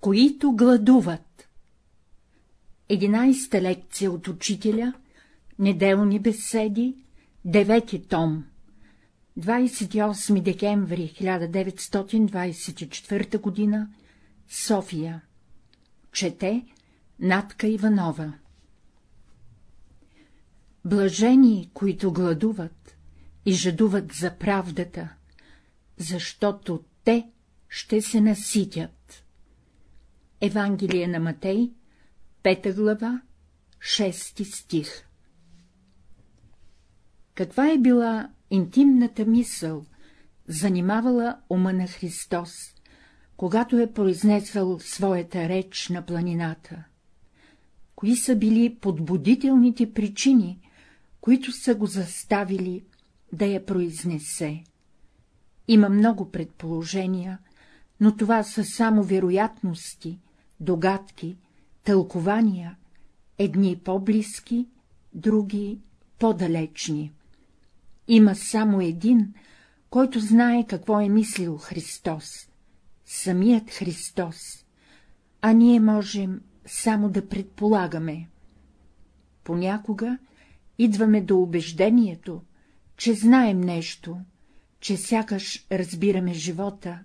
които гладуват. Единайста лекция от учителя, неделни беседи, девети том, 28 декември 1924 г. София. Чете Натка Иванова. Блажени, които гладуват и жадуват за правдата, защото те ще се наситят. Евангелие на Матей, пета глава, шести стих Каква е била интимната мисъл, занимавала ума на Христос, когато е произнесъл своята реч на планината? Кои са били подбудителните причини, които са го заставили да я произнесе? Има много предположения, но това са само вероятности, догадки, тълкования, едни по-близки, други по-далечни. Има само един, който знае какво е мислил Христос, самият Христос, а ние можем само да предполагаме. Понякога идваме до убеждението, че знаем нещо, че сякаш разбираме живота,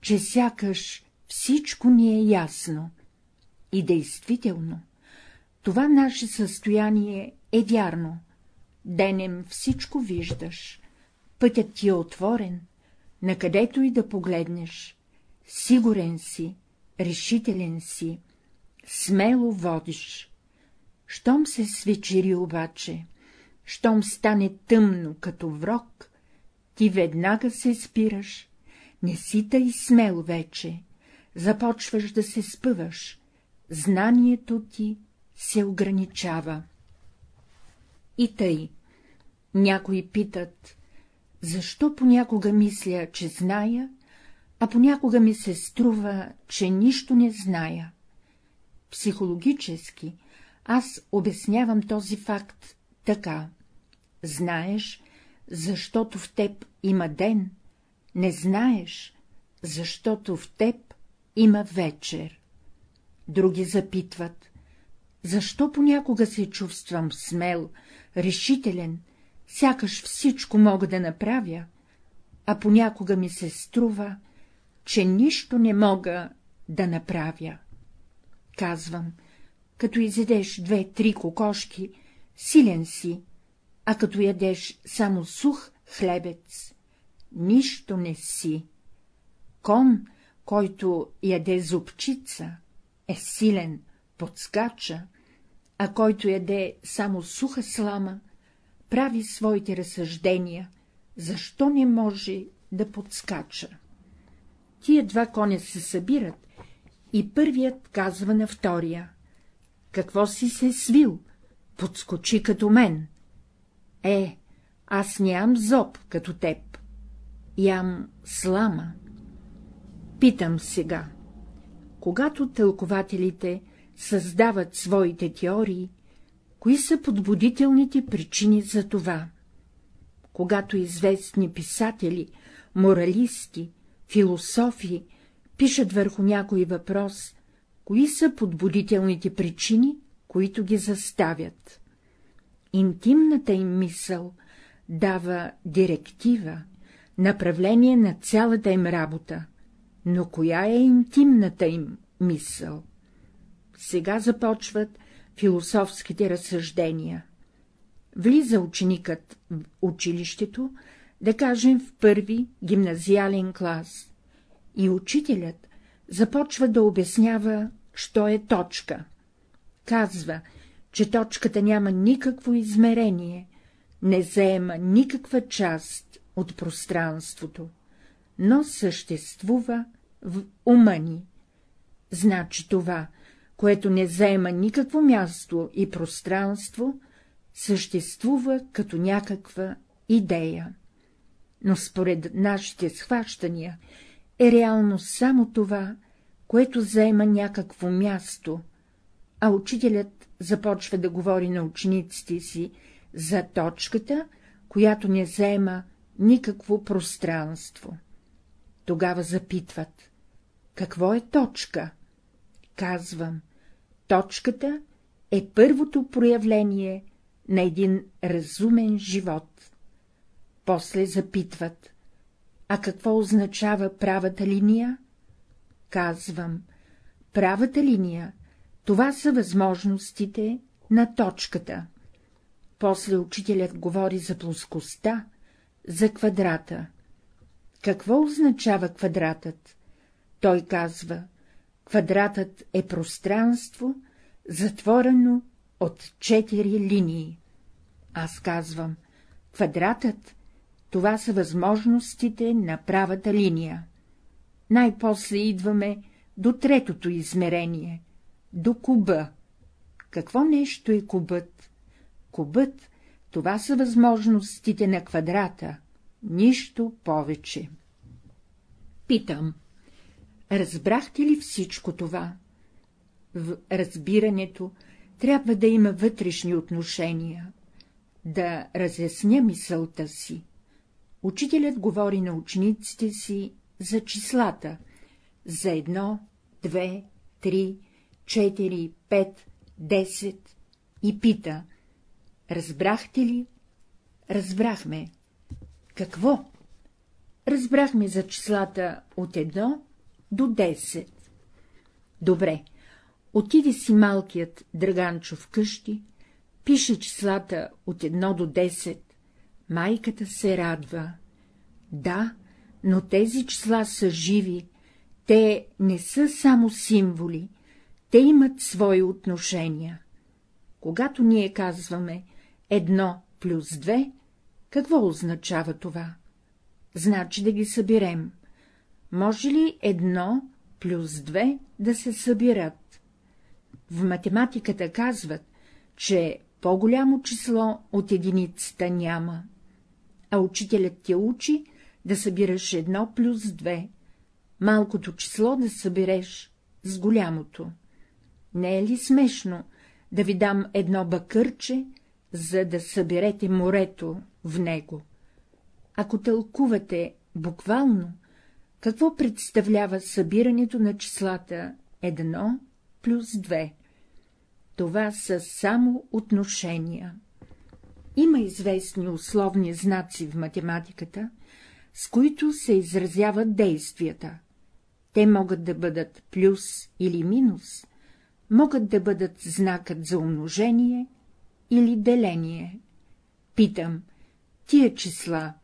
че сякаш всичко ни е ясно. И действително, това наше състояние е вярно. Денем всичко виждаш, пътят ти е отворен, накъдето и да погледнеш, сигурен си, решителен си, смело водиш. Щом се свечери обаче, щом стане тъмно като врок, ти веднага се спираш, не си тъй смел вече, започваш да се спъваш, знанието ти се ограничава. И тъй, някои питат, защо понякога мисля, че зная, а понякога ми се струва, че нищо не зная. Психологически аз обяснявам този факт така. Знаеш, защото в теб има ден, не знаеш, защото в теб има вечер. Други запитват, защо понякога се чувствам смел, решителен, сякаш всичко мога да направя, а понякога ми се струва, че нищо не мога да направя. Казвам, като изедеш две-три кокошки, силен си, а като ядеш само сух хлебец, нищо не си. Кон, който яде зубчица, е силен, подскача, а който яде само суха слама, прави своите разсъждения, защо не може да подскача. Тия два коня се събират и първият казва на втория — какво си се свил, подскочи като мен. Е, аз нямам зоб като теб, ям слама. Питам сега, когато тълкователите създават своите теории, кои са подбудителните причини за това? Когато известни писатели, моралисти, философи пишат върху някой въпрос, кои са подбудителните причини, които ги заставят? Интимната им мисъл дава директива, направление на цялата им работа, но коя е интимната им мисъл? Сега започват философските разсъждения. Влиза ученикът в училището, да кажем в първи гимназиален клас, и учителят започва да обяснява, що е точка. Казва, че точката няма никакво измерение, не заема никаква част от пространството, но съществува в ума ни. Значи това, което не заема никакво място и пространство, съществува като някаква идея. Но според нашите схващания е реално само това, което заема някакво място, а учителят започва да говори на учениците си за точката, която не заема никакво пространство. Тогава запитват — какво е точка? казвам, точката е първото проявление на един разумен живот. После запитват, а какво означава правата линия? Казвам, правата линия, това са възможностите на точката. После учителят говори за плоскостта, за квадрата. Какво означава квадратът? Той казва, квадратът е пространство, затворено от четири линии. Аз казвам, квадратът — това са възможностите на правата линия. Най-после идваме до третото измерение — до куба. Какво нещо е кубът? Кубът — това са възможностите на квадрата, нищо повече. Питам, разбрахте ли всичко това? В разбирането трябва да има вътрешни отношения, да разясня мисълта си. Учителят говори на учениците си за числата, за едно, две, три, четири, пет, десет и пита — разбрахте ли? Разбрахме. Какво? Разбрахме за числата от едно до 10. Добре, отиде си малкият Драганчо в къщи, пише числата от 1 до 10, майката се радва. Да, но тези числа са живи, те не са само символи, те имат свои отношения. Когато ние казваме едно плюс две, какво означава това? Значи да ги съберем. Може ли едно плюс две да се събират? В математиката казват, че по-голямо число от единицата няма, а учителят ти учи да събираш едно плюс две, малкото число да събереш с голямото. Не е ли смешно да ви дам едно бакърче, за да съберете морето в него? Ако тълкувате буквално, какво представлява събирането на числата 1 плюс 2? Това са само отношения. Има известни условни знаци в математиката, с които се изразяват действията. Те могат да бъдат плюс или минус, могат да бъдат знакът за умножение или деление. Питам, тия числа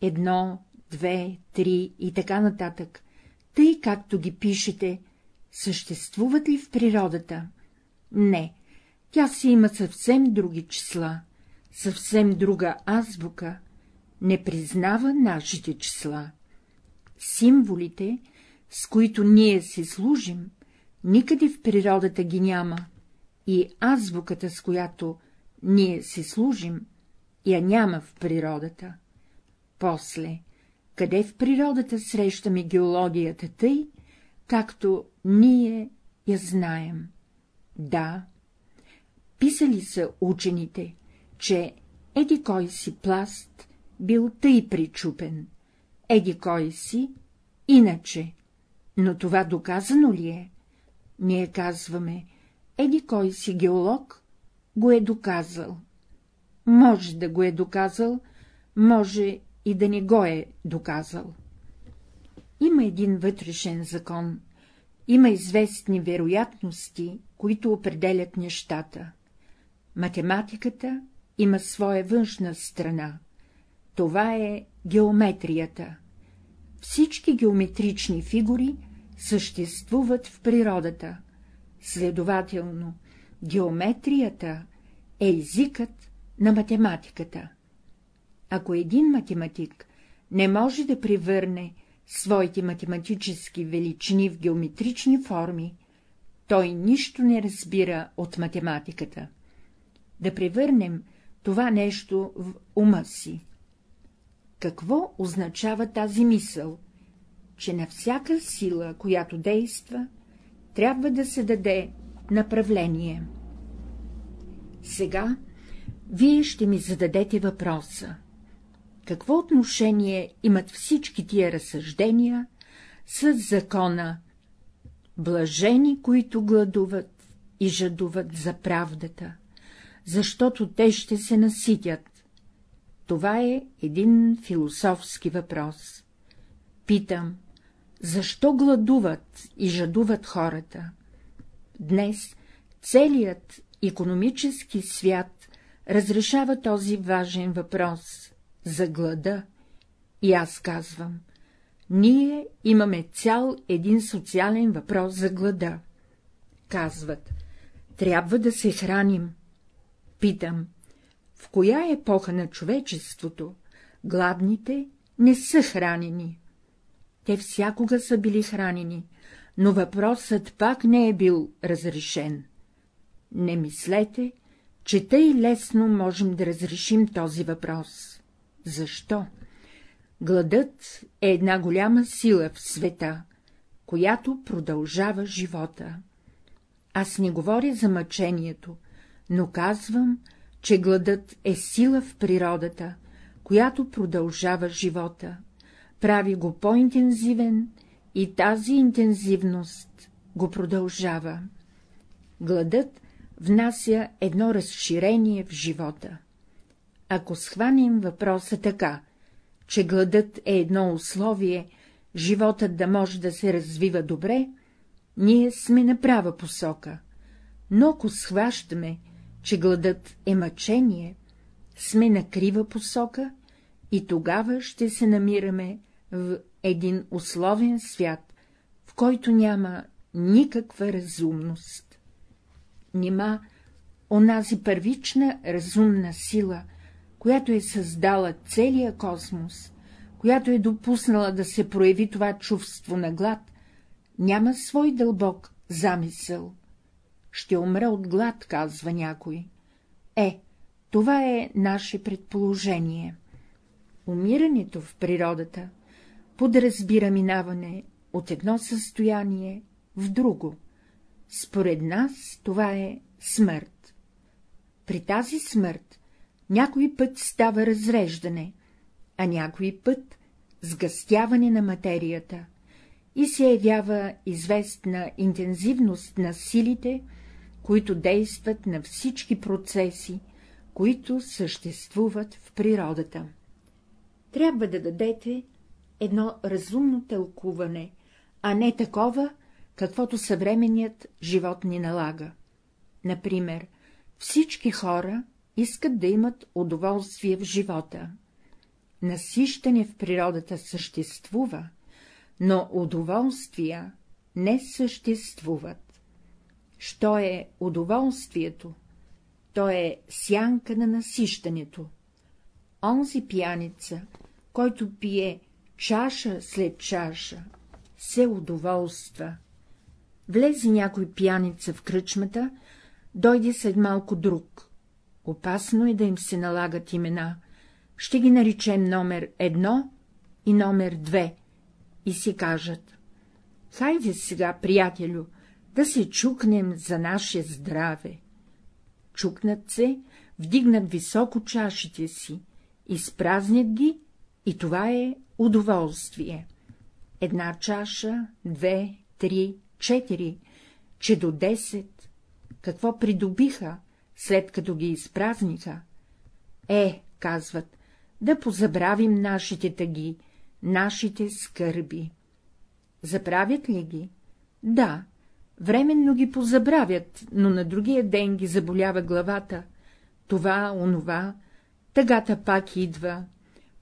едно, две, три и така нататък, тъй както ги пишете, съществуват ли в природата? Не, тя си има съвсем други числа, съвсем друга азбука, не признава нашите числа. Символите, с които ние си служим, никъде в природата ги няма, и азбуката, с която ние си служим, я няма в природата. После, къде в природата срещаме геологията тъй, както ние я знаем? Да, писали са учените, че еди кой си пласт бил тъй причупен, еди кой си, иначе, но това доказано ли е? Ние казваме, еди кой си геолог го е доказал. Може да го е доказал, може и да не го е доказал. Има един вътрешен закон, има известни вероятности, които определят нещата. Математиката има своя външна страна. Това е геометрията. Всички геометрични фигури съществуват в природата. Следователно, геометрията е езикът на математиката. Ако един математик не може да превърне своите математически величини в геометрични форми, той нищо не разбира от математиката. Да превърнем това нещо в ума си. Какво означава тази мисъл? Че на всяка сила, която действа, трябва да се даде направление. Сега вие ще ми зададете въпроса какво отношение имат всички тия разсъждения с закона блажени, които гладуват и жадуват за правдата, защото те ще се наситят. Това е един философски въпрос. Питам, защо гладуват и жадуват хората? Днес целият економически свят разрешава този важен въпрос за глада. И аз казвам, ние имаме цял един социален въпрос за глада. Казват, трябва да се храним. Питам, в коя епоха на човечеството гладните не са хранени? Те всякога са били хранени, но въпросът пак не е бил разрешен. Не мислете, че тъй лесно можем да разрешим този въпрос. Защо? Гладът е една голяма сила в света, която продължава живота. Аз не говоря за мъчението, но казвам, че гладът е сила в природата, която продължава живота, прави го по-интензивен и тази интензивност го продължава. Гладът внася едно разширение в живота. Ако схванем въпроса така, че гладът е едно условие, животът да може да се развива добре, ние сме на права посока, но ако схващаме, че гладът е мъчение, сме на крива посока и тогава ще се намираме в един условен свят, в който няма никаква разумност. Нима онази първична разумна сила, която е създала целия космос, която е допуснала да се прояви това чувство на глад, няма свой дълбок замисъл. Ще умра от глад, казва някой. Е, това е наше предположение. Умирането в природата подразбира минаване от едно състояние в друго. Според нас това е смърт. При тази смърт някой път става разреждане, а някой път сгъстяване на материята и се явява известна интензивност на силите, които действат на всички процеси, които съществуват в природата. Трябва да дадете едно разумно тълкуване, а не такова, каквото съвременният живот ни налага. Например, всички хора искат да имат удоволствие в живота. Насищане в природата съществува, но удоволствия не съществуват. Що е удоволствието? То е сянка на насищането. Онзи пияница, който пие чаша след чаша, се удоволства. Влезе някой пияница в кръчмата, дойде след малко друг. Опасно е да им се налагат имена. Ще ги наричем номер едно и номер две и си кажат. Хайде сега, приятелю, да се чукнем за наше здраве. Чукнат се, вдигнат високо чашите си, изпразнят ги и това е удоволствие. Една чаша, две, три, четири, че до десет. Какво придобиха, след като ги изпразниха? Е, казват, да позабравим нашите тъги, нашите скърби. Заправят ли ги? Да, временно ги позабравят, но на другия ден ги заболява главата. Това, онова, тъгата пак идва,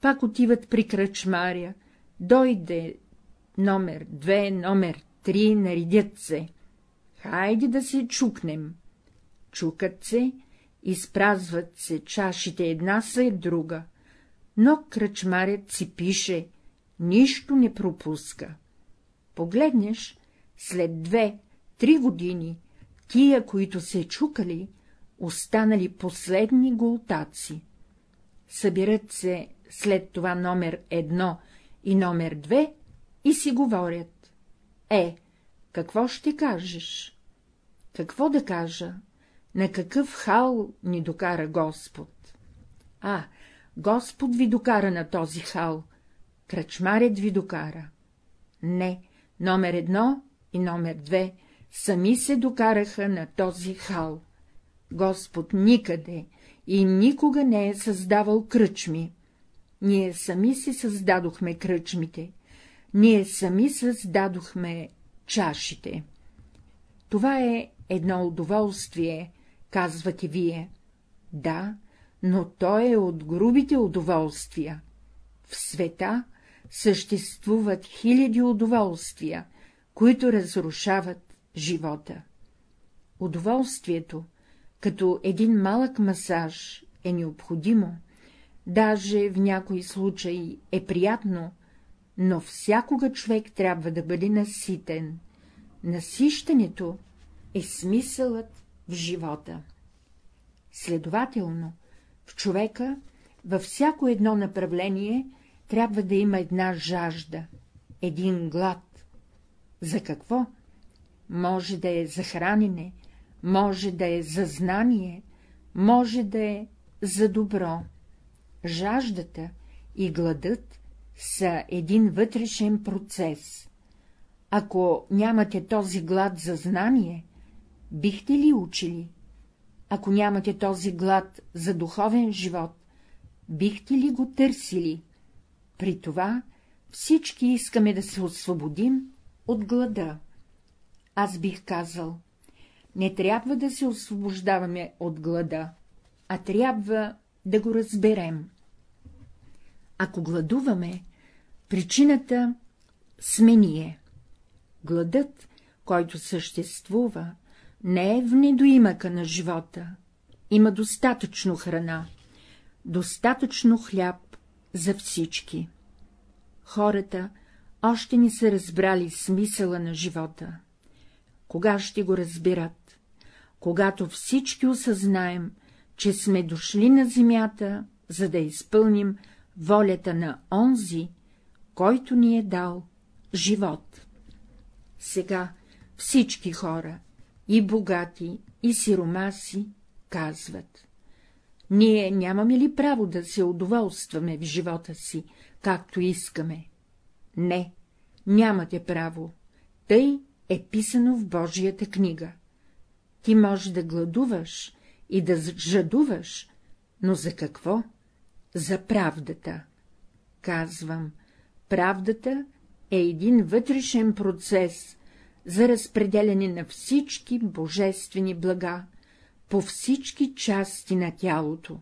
пак отиват при кръчмаря, дойде номер две, номер три, наредят се. Хайде да се чукнем. Чукат се, изпразват се чашите една след друга, но кръчмарят си пише, нищо не пропуска. Погледнеш, след две, три години, тия, които се чукали, останали последни голтаци. Събират се след това номер едно и номер две и си говорят. Е, какво ще кажеш? Какво да кажа? На какъв хал ни докара Господ? А, Господ ви докара на този хал, кръчмарят ви докара. Не, номер едно и номер 2 сами се докараха на този хал. Господ никъде и никога не е създавал кръчми. Ние сами си създадохме кръчмите, ние сами създадохме чашите. Това е едно удоволствие, казвате вие. Да, но то е от грубите удоволствия. В света съществуват хиляди удоволствия, които разрушават живота. Удоволствието, като един малък масаж, е необходимо, даже в някои случаи е приятно, но всякога човек трябва да бъде наситен. Насищането е смисълът в живота. Следователно, в човека, във всяко едно направление, трябва да има една жажда, един глад. За какво? Може да е за хранене, може да е за знание, може да е за добро. Жаждата и гладът са един вътрешен процес. Ако нямате този глад за знание, бихте ли учили? Ако нямате този глад за духовен живот, бихте ли го търсили? При това всички искаме да се освободим от глада. Аз бих казал, не трябва да се освобождаваме от глада, а трябва да го разберем. Ако гладуваме, причината сме ние. Гладът, който съществува, не е в недоимъка на живота. Има достатъчно храна, достатъчно хляб за всички. Хората още не са разбрали смисъла на живота. Кога ще го разбират? Когато всички осъзнаем, че сме дошли на земята, за да изпълним волята на онзи, който ни е дал живот. Сега всички хора, и богати, и сиромаси, казват. Ние нямаме ли право да се удоволстваме в живота си, както искаме? Не, нямате право. Тъй е писано в Божията книга. Ти може да гладуваш и да жадуваш, но за какво? За правдата. Казвам, правдата е един вътрешен процес за разпределяне на всички божествени блага по всички части на тялото.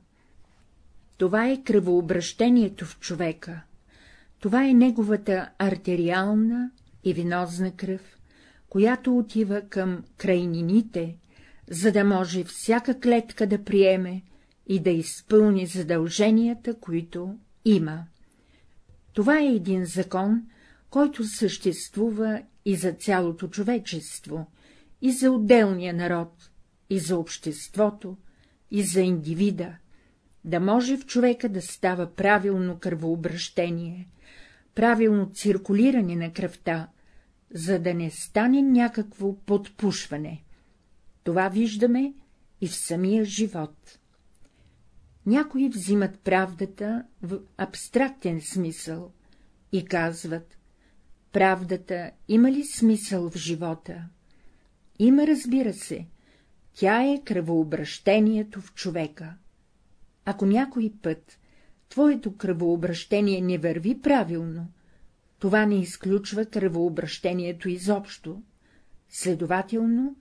Това е кръвообращението в човека, това е неговата артериална и венозна кръв, която отива към крайнините, за да може всяка клетка да приеме и да изпълни задълженията, които има. Това е един закон, който съществува и за цялото човечество, и за отделния народ, и за обществото, и за индивида, да може в човека да става правилно кръвообращение, правилно циркулиране на кръвта, за да не стане някакво подпушване. Това виждаме и в самия живот. Някои взимат правдата в абстрактен смисъл и казват — правдата има ли смисъл в живота? Има, разбира се, тя е кръвообращението в човека. Ако някой път твоето кръвообращение не върви правилно, това не изключва кръвообращението изобщо, следователно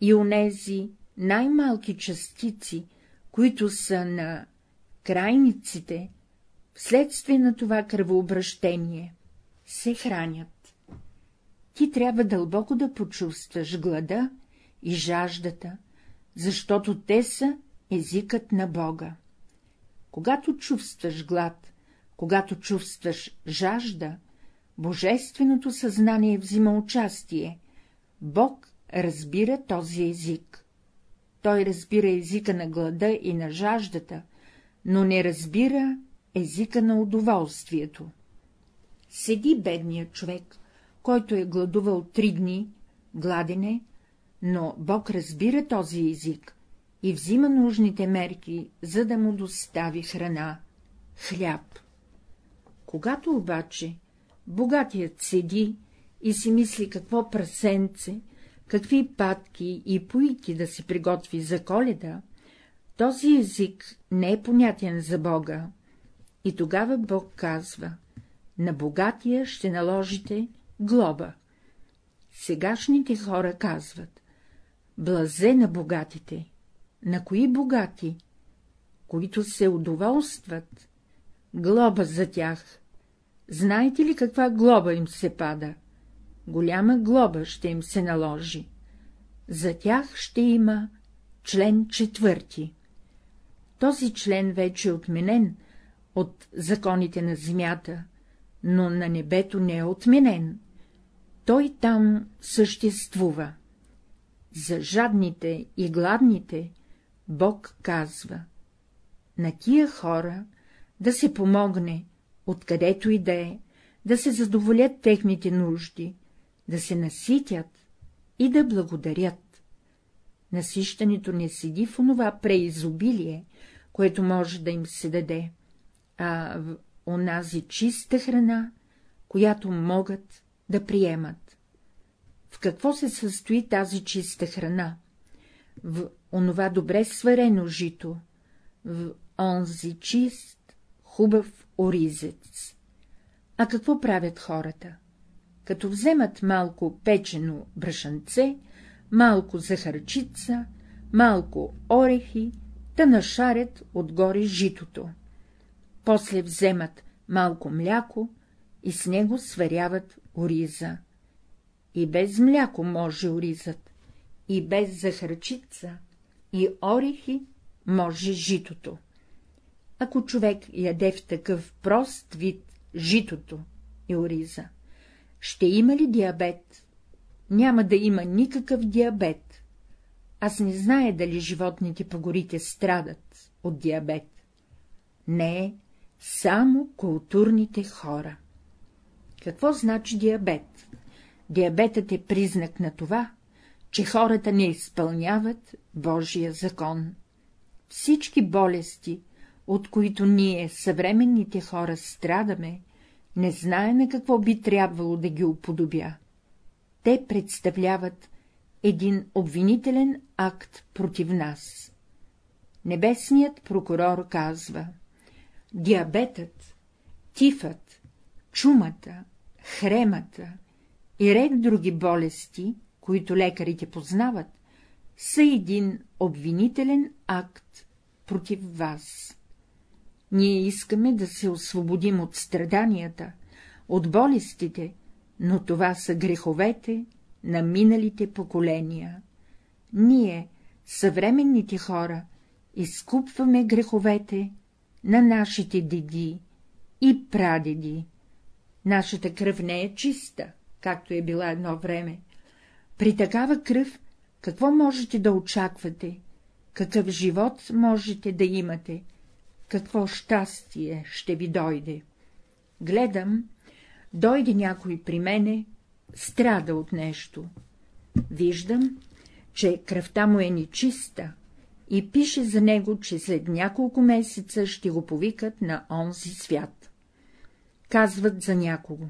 и онези най-малки частици, които са на крайниците, вследствие на това кръвообращение, се хранят. Ти трябва дълбоко да почувстваш глада и жаждата, защото те са езикът на Бога. Когато чувстваш глад, когато чувстваш жажда, божественото съзнание взима участие, Бог разбира този език. Той разбира езика на глада и на жаждата, но не разбира езика на удоволствието. Седи бедният човек, който е гладувал три дни, гладене, но Бог разбира този език и взима нужните мерки, за да му достави храна — хляб. Когато обаче богатият седи и си мисли какво прасенце, какви патки и поики да се приготви за коледа, този език не е понятен за Бога. И тогава Бог казва — на богатия ще наложите глоба. Сегашните хора казват — блазе на богатите. На кои богати? Които се удоволстват. Глоба за тях. Знаете ли каква глоба им се пада? Голяма глоба ще им се наложи. За тях ще има член четвърти. Този член вече е отменен от законите на земята, но на небето не е отменен. Той там съществува. За жадните и гладните Бог казва — на тия хора да се помогне, откъдето и да е, да се задоволят техните нужди, да се наситят и да благодарят. Насищането не седи в онова преизобилие, което може да им се даде, а в онази чиста храна, която могат да приемат. В какво се състои тази чиста храна? В онова добре сварено жито, в онзи чист, хубав оризец. А какво правят хората? Като вземат малко печено брашанце, малко захарчица, малко орехи, да нашарят отгоре житото. После вземат малко мляко и с него сваряват ориза. И без мляко може оризът, и без захарчица, и орехи може житото. Ако човек яде в такъв прост вид житото и ориза, ще има ли диабет? Няма да има никакъв диабет. Аз не зная дали животните по горите страдат от диабет. Не, само културните хора. Какво значи диабет? Диабетът е признак на това, че хората не изпълняват Божия закон. Всички болести, от които ние, съвременните хора, страдаме, не знаеме какво би трябвало да ги уподобя. Те представляват един обвинителен акт против нас. Небесният прокурор казва — диабетът, тифът, чумата, хремата и ред други болести, които лекарите познават, са един обвинителен акт против вас. Ние искаме да се освободим от страданията, от болестите, но това са греховете на миналите поколения. Ние, съвременните хора, изкупваме греховете на нашите деди и прадеди. Нашата кръв не е чиста, както е била едно време. При такава кръв какво можете да очаквате, какъв живот можете да имате, какво щастие ще ви дойде. Гледам, дойде някой при мене, страда от нещо. Виждам, че кръвта му е нечиста и пише за него, че след няколко месеца ще го повикат на онзи свят. Казват за някого.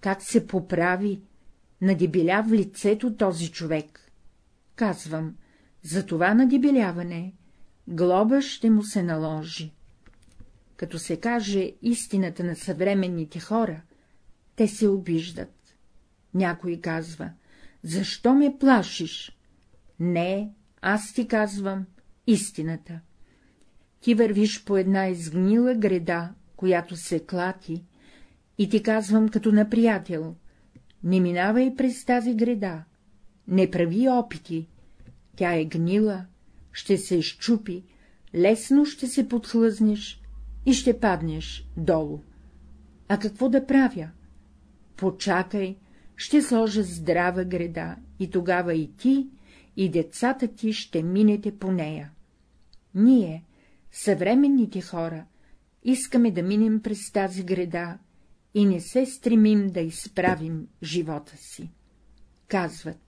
Как се поправи, надебеля в лицето този човек. Казвам, за това надебеляване глоба ще му се наложи. Като се каже истината на съвременните хора, те се обиждат. Някой казва, защо ме плашиш? Не, аз ти казвам истината. Ти вървиш по една изгнила греда, която се клати, и ти казвам като на приятел, не минавай през тази греда, не прави опити, тя е гнила, ще се щупи, лесно ще се подхлъзнеш и ще паднеш долу. А какво да правя? Почакай, ще сложа здрава греда и тогава и ти, и децата ти ще минете по нея. Ние, съвременните хора, искаме да минем през тази греда и не се стремим да изправим живота си. Казват,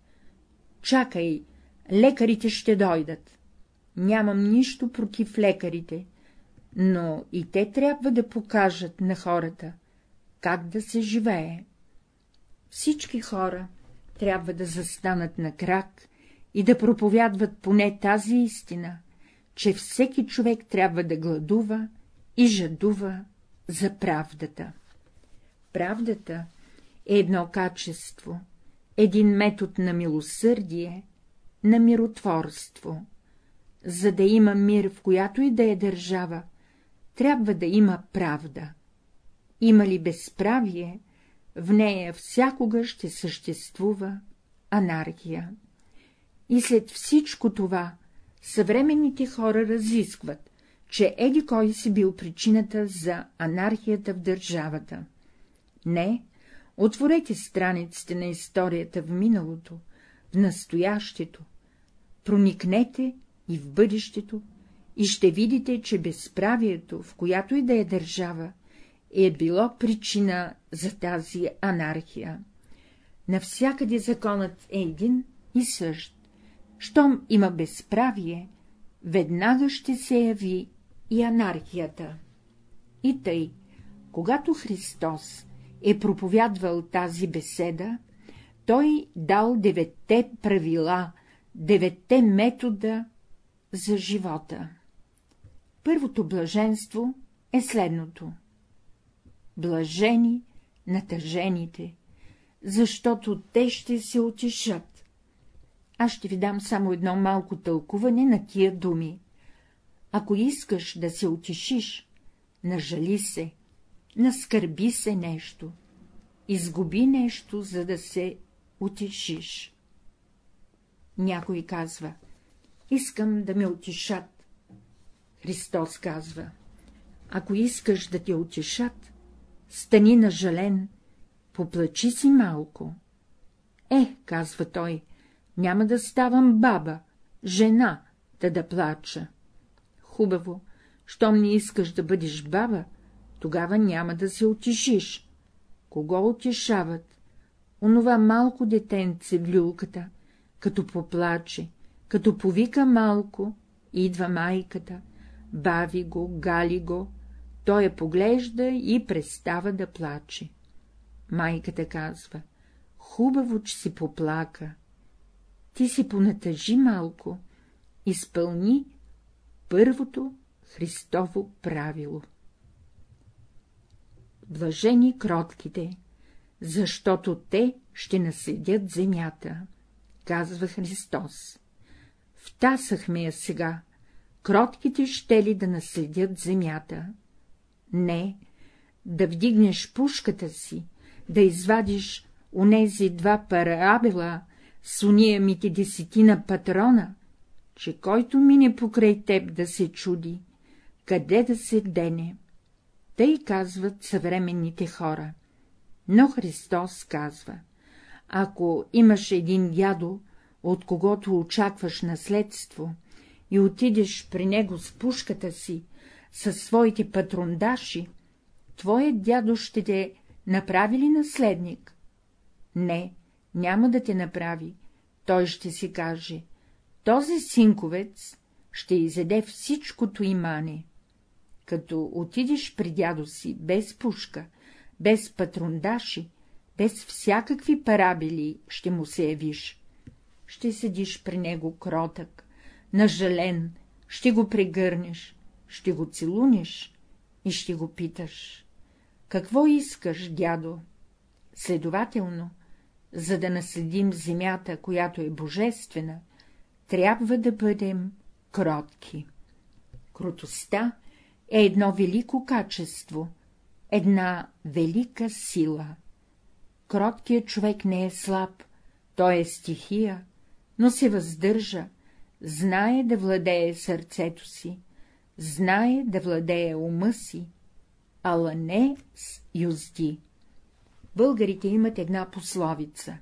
чакай, лекарите ще дойдат. Нямам нищо против лекарите, но и те трябва да покажат на хората, как да се живее. Всички хора трябва да застанат на крак и да проповядват поне тази истина, че всеки човек трябва да гладува и жадува за правдата. Правдата е едно качество, един метод на милосърдие, на миротворство. За да има мир, в която и да е държава, трябва да има правда. Има ли безправие, в нея всякога ще съществува анархия. И след всичко това съвременните хора разискват, че еди кой си бил причината за анархията в държавата. Не, отворете страниците на историята в миналото, в настоящето, проникнете и в бъдещето, и ще видите, че безправието, в която и да е държава, е било причина за тази анархия. Навсякъде законът е един и същ. Щом има безправие, веднага ще се яви и анархията. И тъй, когато Христос е проповядвал тази беседа, той дал деветте правила, деветте метода за живота. Първото блаженство е следното. Блажени натъжените, защото те ще се отишат. Аз ще ви дам само едно малко тълкуване на тия думи. Ако искаш да се утешиш, нажали се, наскърби се нещо, изгуби нещо, за да се утешиш. Някой казва, искам да ме утешат. Христос казва, ако искаш да те утешат, стани нажален, поплачи си малко. Е, казва той, няма да ставам баба, жена, да да плача. Хубаво, щом не искаш да бъдеш баба, тогава няма да се утешиш. Кого утешават? Онова малко детенце в люлката, като поплаче, като повика малко, идва майката, бави го, гали го, той я поглежда и престава да плаче. Майката казва — хубаво, че си поплака. Ти си понатъжи малко, изпълни първото Христово правило. Блажени кротките, защото те ще наследят земята, казва Христос. Втасахме я сега, кротките ще ли да наследят земята? Не, да вдигнеш пушката си, да извадиш онези два парабела с уния ми ти десетина патрона, че който мине покрай теб да се чуди, къде да се дене. Тъй казват съвременните хора. Но Христос казва, ако имаш един дядо, от когото очакваш наследство, и отидеш при него с пушката си, със своите патрондаши, твоят дядо ще те направи ли наследник? Не, няма да те направи. Той ще си каже, този синковец ще изеде всичкото имане. Като отидеш при дядо си без пушка, без патрондаши, без всякакви парабели ще му се явиш. Ще седиш при него кротък, нажален, ще го прегърнеш, ще го целунеш и ще го питаш. Какво искаш, дядо? Следователно, за да наследим земята, която е божествена, трябва да бъдем кротки. Кротостта е едно велико качество, една велика сила. Кроткият човек не е слаб, той е стихия, но се въздържа, знае да владее сърцето си, знае да владее ума си, ала не с юзди. Българите имат една пословица.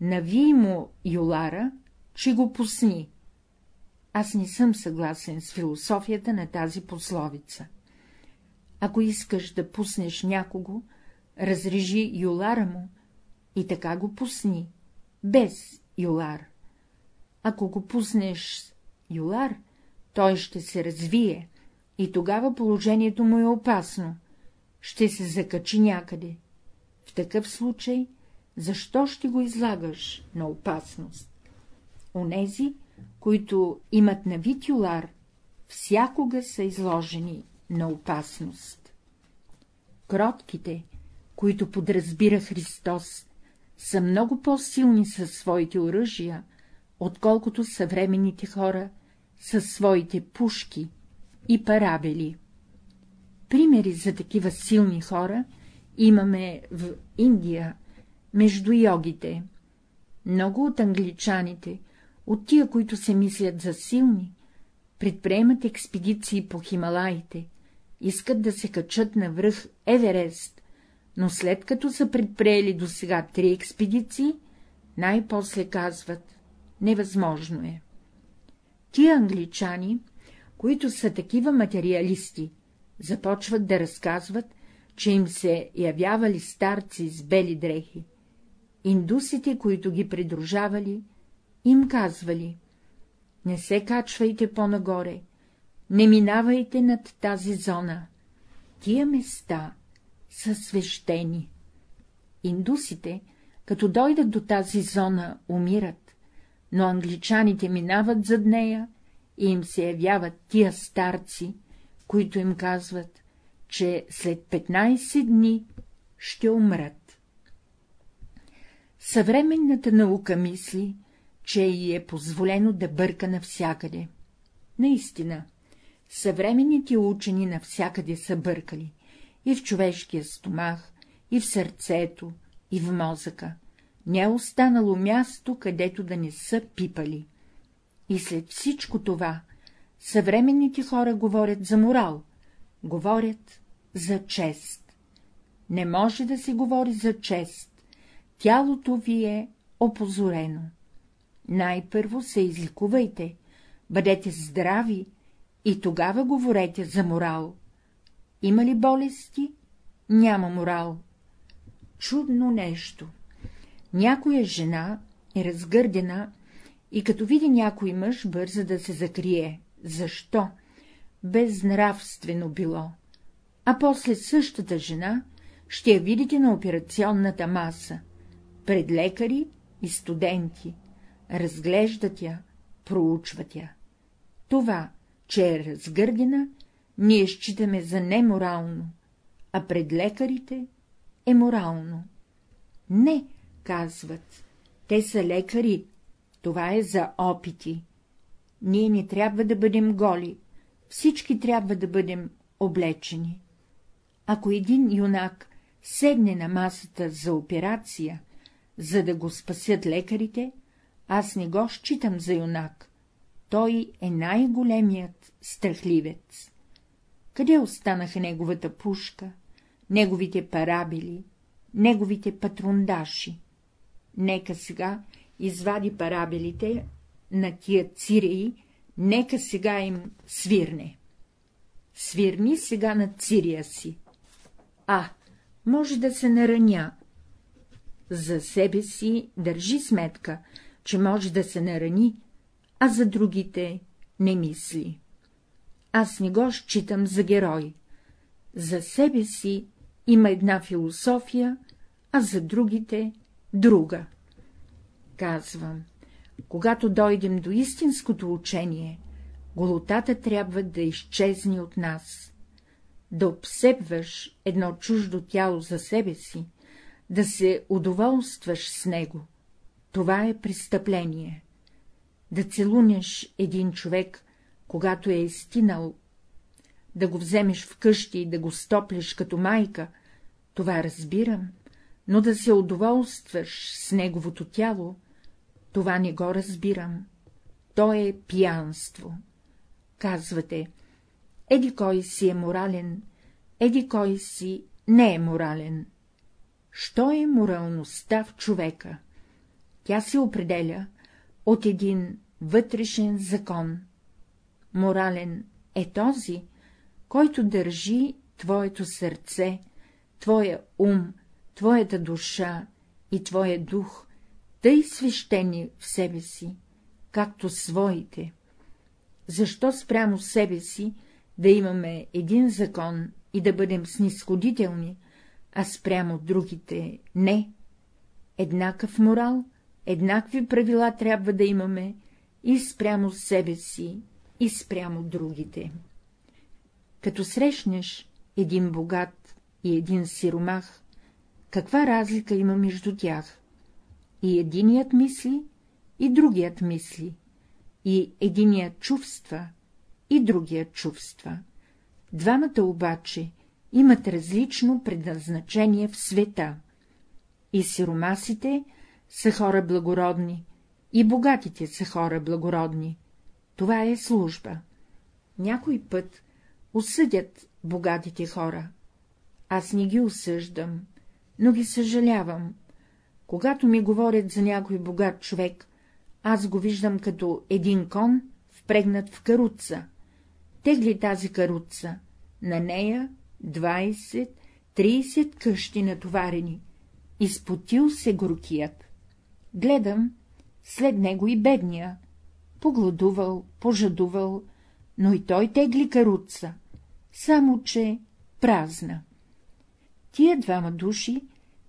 Нави му юлара, че го пусни. Аз не съм съгласен с философията на тази пословица. Ако искаш да пуснеш някого, разрежи юлара му и така го пусни, без юлар. Ако го пуснеш юлар, той ще се развие и тогава положението му е опасно, ще се закачи някъде. В такъв случай защо ще го излагаш на опасност? Онези, които имат на вид юлар, всякога са изложени на опасност. Кротките, които подразбира Христос, са много по-силни със своите оръжия, отколкото съвременните хора със своите пушки и парабели. Примери за такива силни хора имаме в Индия, между йогите. Много от англичаните, от тия, които се мислят за силни, предприемат експедиции по Хималаите, искат да се качат на връх Еверест, но след като са предприели до сега три експедиции, най-после казват — невъзможно е. Тия англичани, които са такива материалисти, започват да разказват, че им се явявали старци с бели дрехи. Индусите, които ги придружавали, им казвали — не се качвайте по-нагоре, не минавайте над тази зона, тия места са свещени. Индусите, като дойдат до тази зона, умират, но англичаните минават зад нея и им се явяват тия старци, които им казват, че след 15 дни ще умрат. Съвременната наука мисли, че й е позволено да бърка навсякъде. Наистина, съвременните учени навсякъде са бъркали, и в човешкия стомах, и в сърцето, и в мозъка. Не е останало място, където да не са пипали. И след всичко това, съвременните хора говорят за морал, говорят за чест. Не може да се говори за чест, тялото ви е опозорено. Най-първо се изликувайте, бъдете здрави и тогава говорете за морал. Има ли болести? Няма морал. Чудно нещо. Някоя жена е разгърдена и като види някой мъж, бърза да се закрие. Защо? Безнравствено било. А после същата жена ще я видите на операционната маса, пред лекари и студенти, разглеждат я, проучват я. Това, че е разгърдена, ние считаме за неморално, а пред лекарите е морално. Не, казват, те са лекари, това е за опити. Ние не трябва да бъдем голи, всички трябва да бъдем облечени. Ако един юнак седне на масата за операция, за да го спасят лекарите, аз не го считам за юнак. Той е най-големият страхливец. Къде останаха неговата пушка, неговите парабели, неговите патрундаши? Нека сега извади парабелите на тия циреи, нека сега им свирне. Свирни сега на цирия си. А, може да се нараня. За себе си държи сметка, че може да се нарани, а за другите не мисли. Аз не го считам за герой. За себе си има една философия, а за другите — друга. Казвам, когато дойдем до истинското учение, голотата трябва да изчезне от нас. Да обсебваш едно чуждо тяло за себе си, да се удоволстваш с него, това е престъпление. Да целунеш един човек, когато е стинал, да го вземеш в къщи и да го стоплиш като майка, това разбирам, но да се удоволстваш с неговото тяло, това не го разбирам. То е пиянство. Казвате, еди кой си е морален, еди кой си не е морален. Що е моралността в човека? Тя се определя от един вътрешен закон. Морален е този, който държи твоето сърце, твоя ум, твоята душа и твоя дух, тъй свещени в себе си, както своите. Защо спрямо себе си да имаме един закон и да бъдем снисходителни, а спрямо другите не? еднакъв морал, еднакви правила трябва да имаме и спрямо себе си, и спрямо другите. Като срещнеш един богат и един сиромах, каква разлика има между тях? И единият мисли, и другият мисли, и единият чувства, и другият чувства. Двамата обаче имат различно предназначение в света. И сиромасите са хора благородни, и богатите са хора благородни. Това е служба. Някой път осъдят богатите хора. Аз не ги осъждам, но ги съжалявам. Когато ми говорят за някой богат човек, аз го виждам като един кон, впрегнат в каруца. Тегли тази каруца, на нея 20-30 къщи натоварени, изпотил се горкият. Гледам, след него и бедния, погладувал, пожадувал, но и той тегли каруца, само че празна. Тия двама души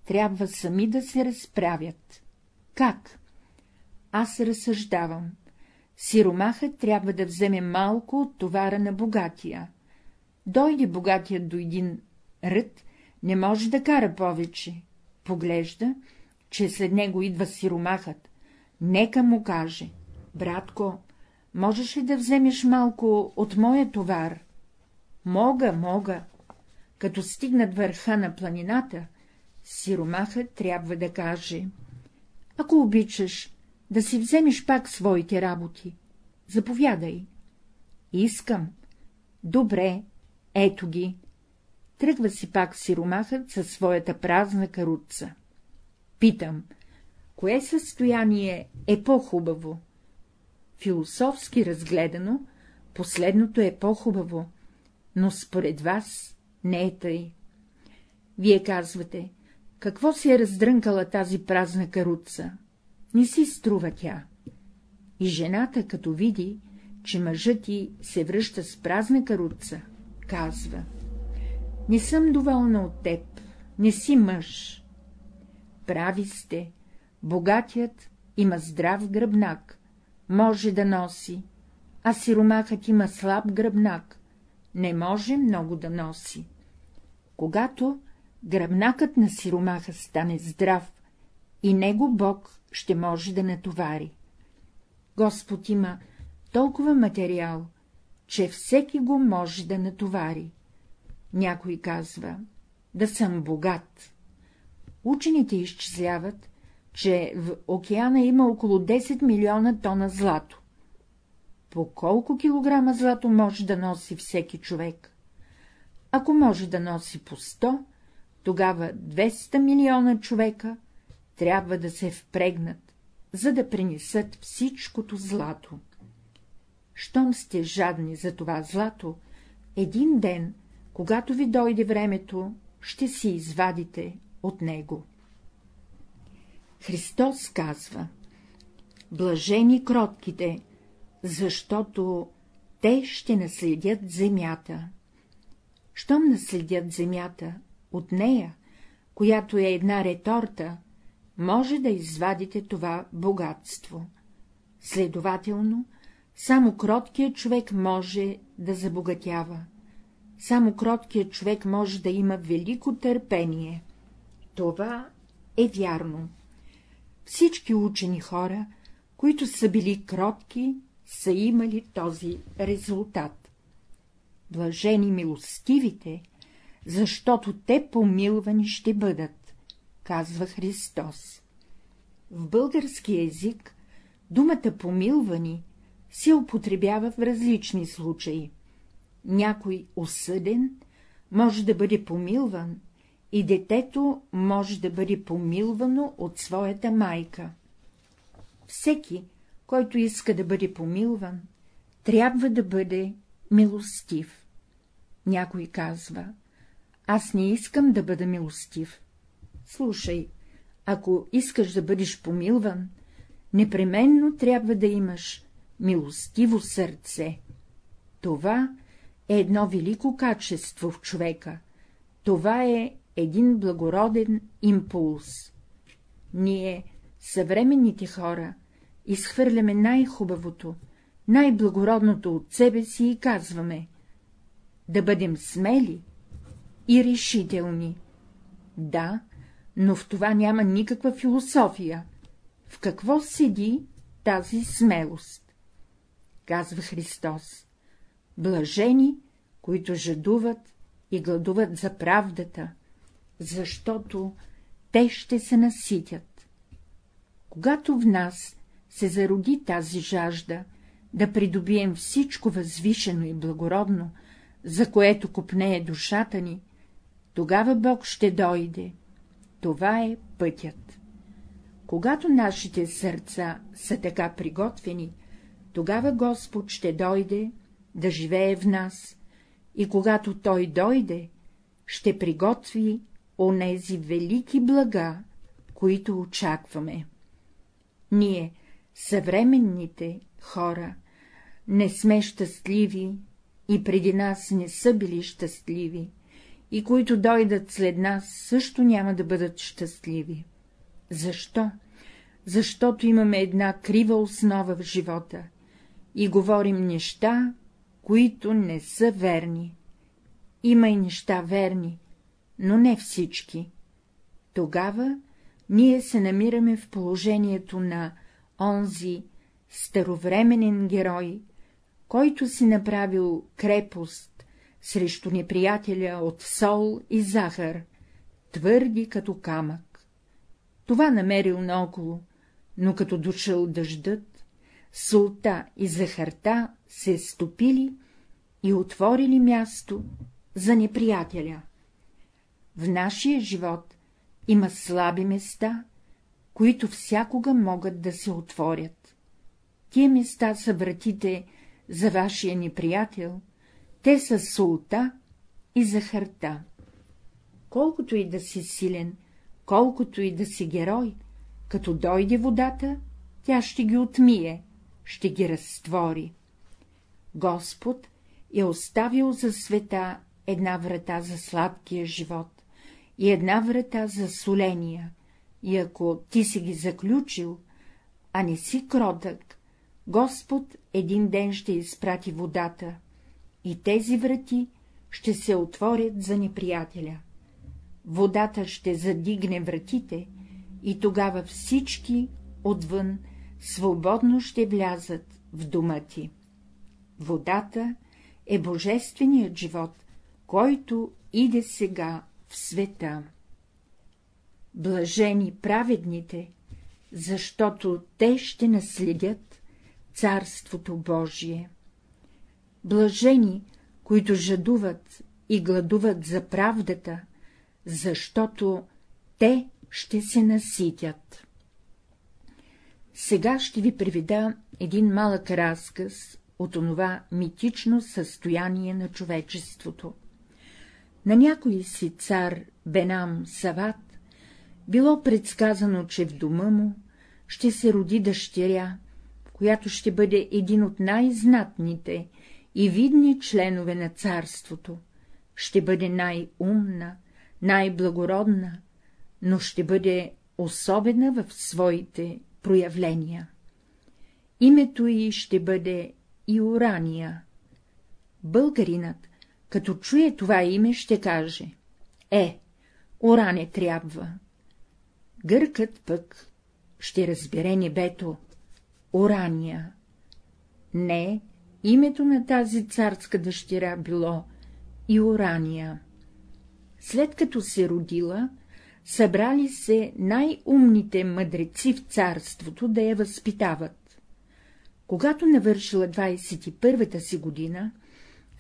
трябва сами да се разправят. Как? Аз разсъждавам. Сиромахът трябва да вземе малко от товара на богатия. Дойде богатият до един ръд, не може да кара повече. Поглежда, че след него идва сиромахът. Нека му каже, братко, можеш ли да вземеш малко от моя товар? Мога, мога. Като стигнат върха на планината, сиромахът трябва да каже — ако обичаш да си вземеш пак своите работи, заповядай. Искам. Добре, ето ги. Тръгва си пак сиромахът със своята празна каруца. Питам, кое състояние е по-хубаво? Философски разгледано, последното е по-хубаво, но според вас не е тъй. Вие казвате, какво си е раздрънкала тази празна каруца? Не си струва тя. И жената, като види, че мъжът ти се връща с празна каруца, казва — не съм доволна от теб, не си мъж. Прави сте, богатият има здрав гръбнак, може да носи, а сиромахът има слаб гръбнак, не може много да носи. Когато гръбнакът на сиромаха стане здрав, и него Бог ще може да натовари. Господ има толкова материал, че всеки го може да натовари. Някой казва — да съм богат. Учените изчисляват, че в океана има около 10 милиона тона злато. По колко килограма злато може да носи всеки човек? Ако може да носи по 100, тогава 200 милиона човека трябва да се впрегнат, за да принесат всичкото злато. Щом сте жадни за това злато, един ден, когато ви дойде времето, ще си извадите от него. Христос казва — блажени кротките, защото те ще наследят земята. Щом наследят земята от нея, която е една реторта, може да извадите това богатство. Следователно, само кроткият човек може да забогатява. Само кроткият човек може да има велико търпение. Това е вярно. Всички учени хора, които са били кротки, са имали този резултат. Блажени милостивите, защото те помилвани ще бъдат, казва Христос. В български език думата помилвани се употребява в различни случаи. Някой осъден може да бъде помилван и детето може да бъде помилвано от своята майка. Всеки, който иска да бъде помилван, трябва да бъде милостив. Някой казва, аз не искам да бъда милостив. Слушай, ако искаш да бъдеш помилван, непременно трябва да имаш милостиво сърце. Това е едно велико качество в човека, това е един благороден импулс. Ние, съвременните хора, изхвърляме най-хубавото, най-благородното от себе си и казваме — да бъдем смели и решителни. Да, но в това няма никаква философия. В какво седи тази смелост? Казва Христос. Блажени, които жадуват и гладуват за правдата, защото те ще се наситят. Когато в нас се зароди тази жажда, да придобием всичко възвишено и благородно, за което купнее душата ни, тогава Бог ще дойде. Това е пътят. Когато нашите сърца са така приготвени, тогава Господ ще дойде да живее в нас, и когато Той дойде, ще приготви онези велики блага, които очакваме. Ние, съвременните хора, не сме щастливи и преди нас не са били щастливи, и които дойдат след нас също няма да бъдат щастливи. Защо? Защото имаме една крива основа в живота и говорим неща, които не са верни. Има и неща верни, но не всички. Тогава ние се намираме в положението на онзи старовременен герой, който си направил крепост срещу неприятеля от сол и захар, твърди като камък. Това намерил наоколо, но като дошъл дъждът, солта и захарта се стопили и отворили място за неприятеля. В нашия живот има слаби места, които всякога могат да се отворят. Тия места са вратите за вашия неприятел, те са солта и захарта. Колкото и да си силен, колкото и да си герой, като дойде водата, тя ще ги отмие, ще ги разтвори. Господ е оставил за света една врата за сладкия живот и една врата за соления, и ако ти си ги заключил, а не си кротък, Господ един ден ще изпрати водата, и тези врати ще се отворят за неприятеля. Водата ще задигне вратите, и тогава всички отвън свободно ще влязат в дома ти. Водата е божественият живот, който иде сега в света. Блажени праведните, защото те ще наследят Царството Божие. Блажени, които жадуват и гладуват за правдата, защото те ще се наситят. Сега ще ви приведа един малък разказ от онова митично състояние на човечеството. На някой си цар Бенам Сават било предсказано, че в дома му ще се роди дъщеря, която ще бъде един от най-знатните и видни членове на царството, ще бъде най-умна, най-благородна, но ще бъде особена в своите проявления. Името й ще бъде Иорания. Българинът, като чуе това име, ще каже — е, Оране трябва. Гъркът пък ще разбере небето — Орания. Не, името на тази царска дъщеря било Иорания. След като се родила, събрали се най-умните мъдреци в царството да я възпитават. Когато навършила 21-та си година,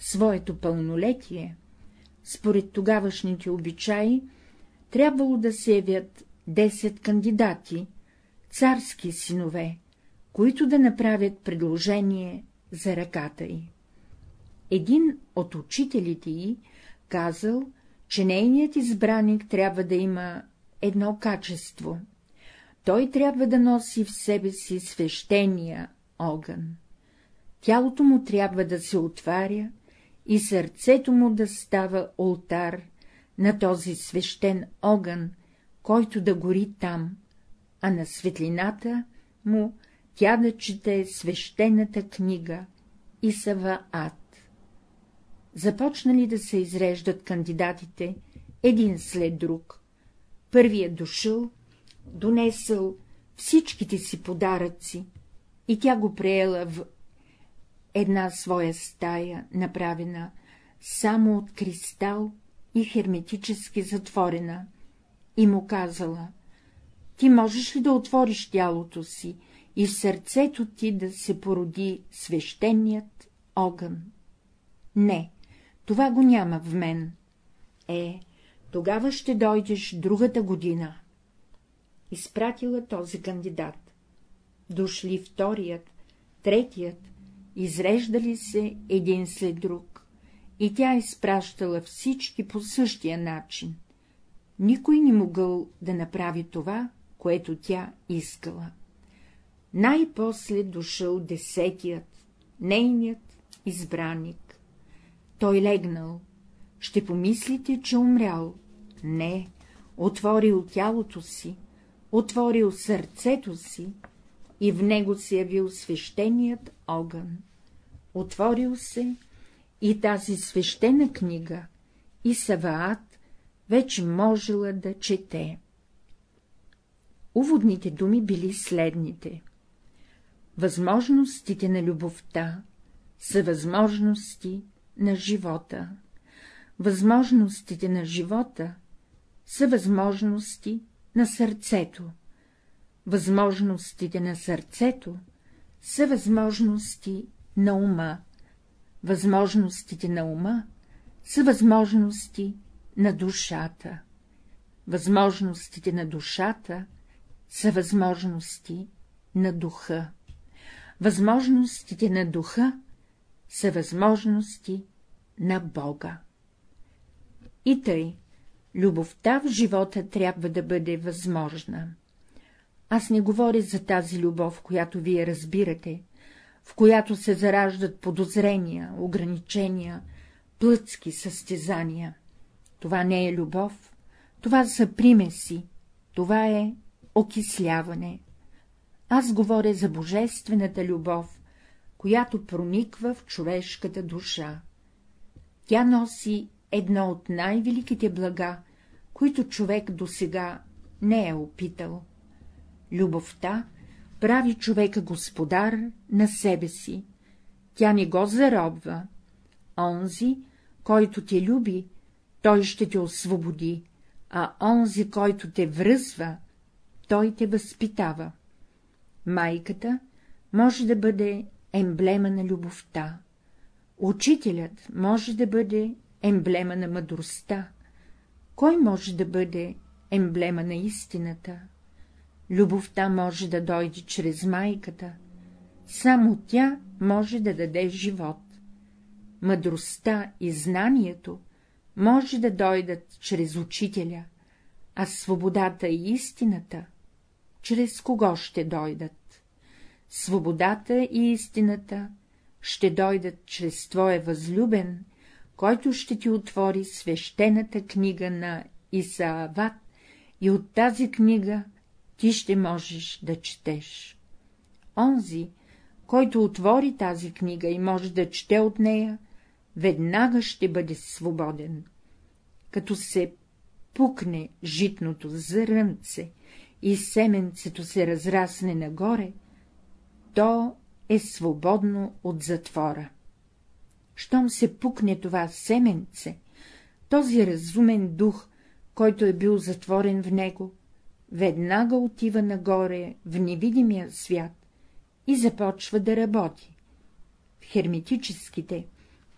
своето пълнолетие, според тогавашните обичаи, трябвало да се явят 10 кандидати, царски синове, които да направят предложение за ръката й. Един от учителите й казал, че нейният избраник трябва да има едно качество. Той трябва да носи в себе си свещения огън. Тялото му трябва да се отваря и сърцето му да става ултар на този свещен огън, който да гори там, а на светлината му тя да чете свещената книга Исава Ад. Започнали да се изреждат кандидатите един след друг. Първият дошъл, донесъл всичките си подаръци и тя го приела в една своя стая, направена само от кристал и херметически затворена, и му казала — ти можеш ли да отвориш тялото си и в сърцето ти да се породи свещеният огън? Не, това го няма в мен. Е, тогава ще дойдеш другата година. Изпратила този кандидат. Дошли вторият, третият, изреждали се един след друг, и тя изпращала всички по същия начин. Никой не могъл да направи това, което тя искала. Най-после дошъл десетият, нейният избранник. Той легнал. Ще помислите, че умрял. Не, отворил тялото си, отворил сърцето си и в него се явил свещеният огън. Отворил се и тази свещена книга, и Саваат вече можела да чете. Уводните думи били следните. Възможностите на любовта са възможности на живота. Възможностите на живота са възможности на сърцето. Възможностите на сърцето са възможности на ума. Възможностите на ума са възможности на душата. Възможностите на душата са възможности на духа. Възможностите на духа са възможности на Бога. И тъй, любовта в живота трябва да бъде възможна. Аз не говоря за тази любов, която вие разбирате, в която се зараждат подозрения, ограничения, плътски състезания. Това не е любов, това са примеси, това е окисляване. Аз говоря за божествената любов, която прониква в човешката душа. Тя носи едно от най-великите блага, които човек досега не е опитал. Любовта прави човека господар на себе си. Тя не го заробва. Онзи, който те люби, той ще те освободи, а онзи, който те връзва, той те възпитава. Майката може да бъде емблема на любовта. Учителят може да бъде емблема на мъдростта. Кой може да бъде емблема на истината? Любовта може да дойде чрез майката, само тя може да даде живот. Мъдростта и знанието може да дойдат чрез учителя, а свободата и истината чрез кого ще дойдат? Свободата и истината ще дойдат чрез твоя възлюбен, който ще ти отвори свещената книга на Исаават, и от тази книга ти ще можеш да четеш. Онзи, който отвори тази книга и може да чете от нея, веднага ще бъде свободен. Като се пукне житното зърнце и семенцето се разрасне нагоре, то е свободно от затвора. Щом се пукне това семенце, този разумен дух, който е бил затворен в него, веднага отива нагоре в невидимия свят и започва да работи. В херметическите,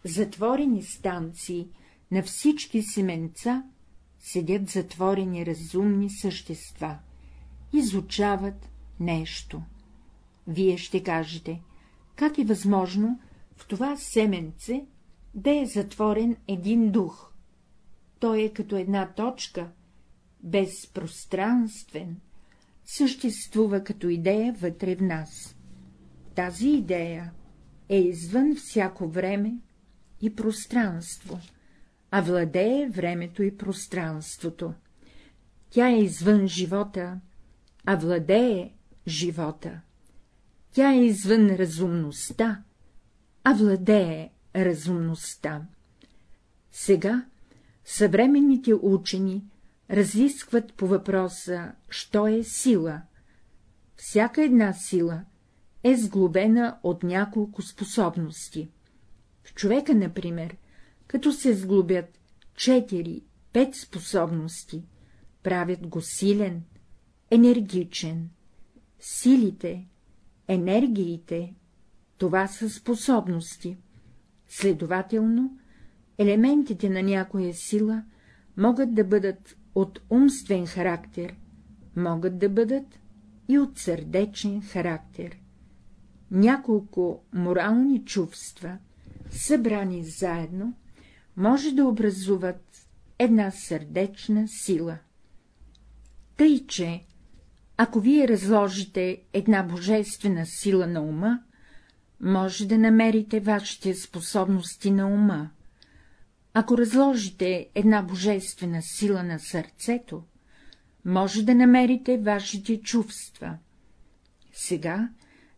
затворени станции на всички семенца седят затворени разумни същества, изучават нещо. Вие ще кажете, как е възможно в това семенце да е затворен един дух? Той е като една точка, безпространствен, съществува като идея вътре в нас. Тази идея е извън всяко време и пространство, а владее времето и пространството. Тя е извън живота а владее живота. Тя е извън разумността, а владее разумността. Сега съвременните учени разискват по въпроса, що е сила. Всяка една сила е сглобена от няколко способности. В човека, например, като се сглобят 4-5 способности, правят го силен, енергичен. Силите, енергиите, това са способности. Следователно, елементите на някоя сила могат да бъдат от умствен характер, могат да бъдат и от сърдечен характер. Няколко морални чувства, събрани заедно, може да образуват една сърдечна сила. Тъй, че, ако вие разложите една божествена сила на ума, може да намерите вашите способности на ума. Ако разложите една божествена сила на сърцето, може да намерите вашите чувства. Сега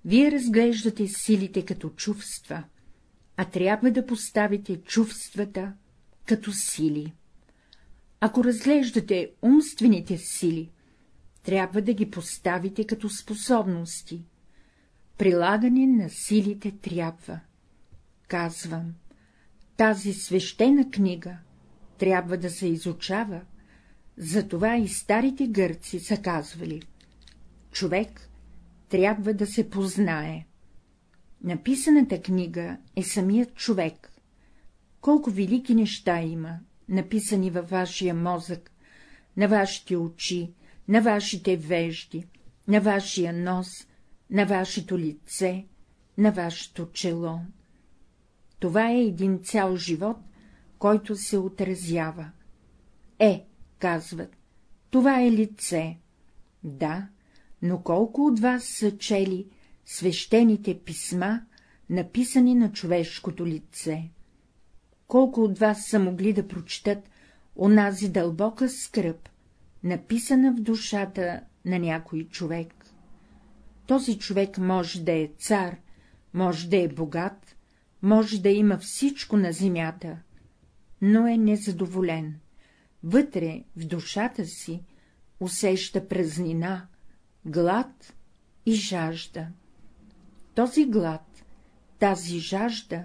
вие разглеждате силите като чувства, а трябва да поставите чувствата като сили. Ако разглеждате умствените сили, трябва да ги поставите като способности. Прилагане на силите трябва. Казвам, тази свещена книга трябва да се изучава, затова и старите гърци са казвали — човек трябва да се познае. Написаната книга е самият човек. Колко велики неща има, написани във вашия мозък, на вашите очи, на вашите вежди, на вашия нос, на вашето лице, на вашето чело. Това е един цял живот, който се отразява. Е, казват, това е лице. Да, но колко от вас са чели свещените писма, написани на човешкото лице? Колко от вас са могли да прочитат онази дълбока скръп, написана в душата на някой човек? Този човек може да е цар, може да е богат, може да има всичко на земята, но е незадоволен. Вътре, в душата си, усеща празнина, глад и жажда. Този глад, тази жажда,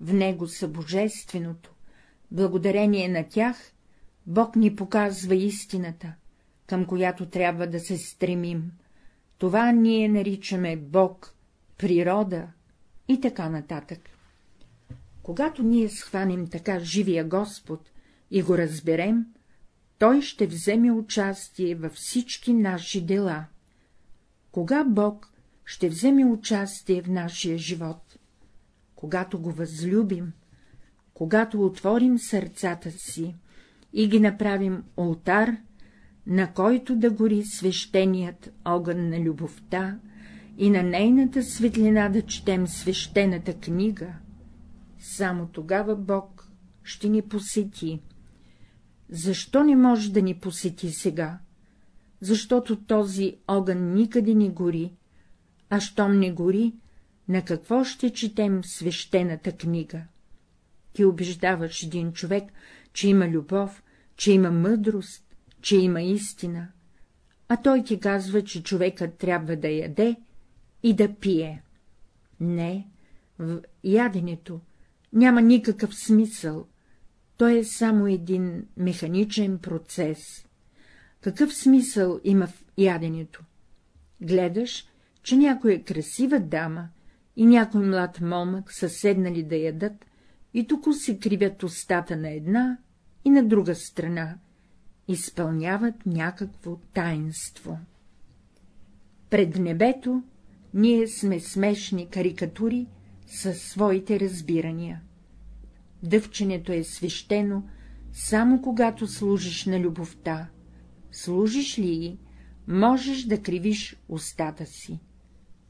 в него са божественото, благодарение на тях Бог ни показва истината, към която трябва да се стремим. Това ние наричаме Бог, природа и така нататък. Когато ние схванем така живия Господ и го разберем, той ще вземе участие във всички наши дела. Кога Бог ще вземе участие в нашия живот? Когато го възлюбим, когато отворим сърцата си и ги направим ултар, на който да гори свещеният огън на любовта и на нейната светлина да четем свещената книга, само тогава Бог ще ни посети. Защо не може да ни посети сега? Защото този огън никъде не гори, а щом не гори, на какво ще четем свещената книга? Ти убеждаваш един човек, че има любов, че има мъдрост, че има истина, а той ти казва, че човекът трябва да яде и да пие. Не, в яденето няма никакъв смисъл, той е само един механичен процес. Какъв смисъл има в яденето? Гледаш, че някоя красива дама и някой млад момък са седнали да ядат и тук се кривят устата на една и на друга страна, изпълняват някакво таинство. Пред небето ние сме смешни карикатури със своите разбирания. Дъвченето е свещено, само когато служиш на любовта. Служиш ли и, можеш да кривиш устата си.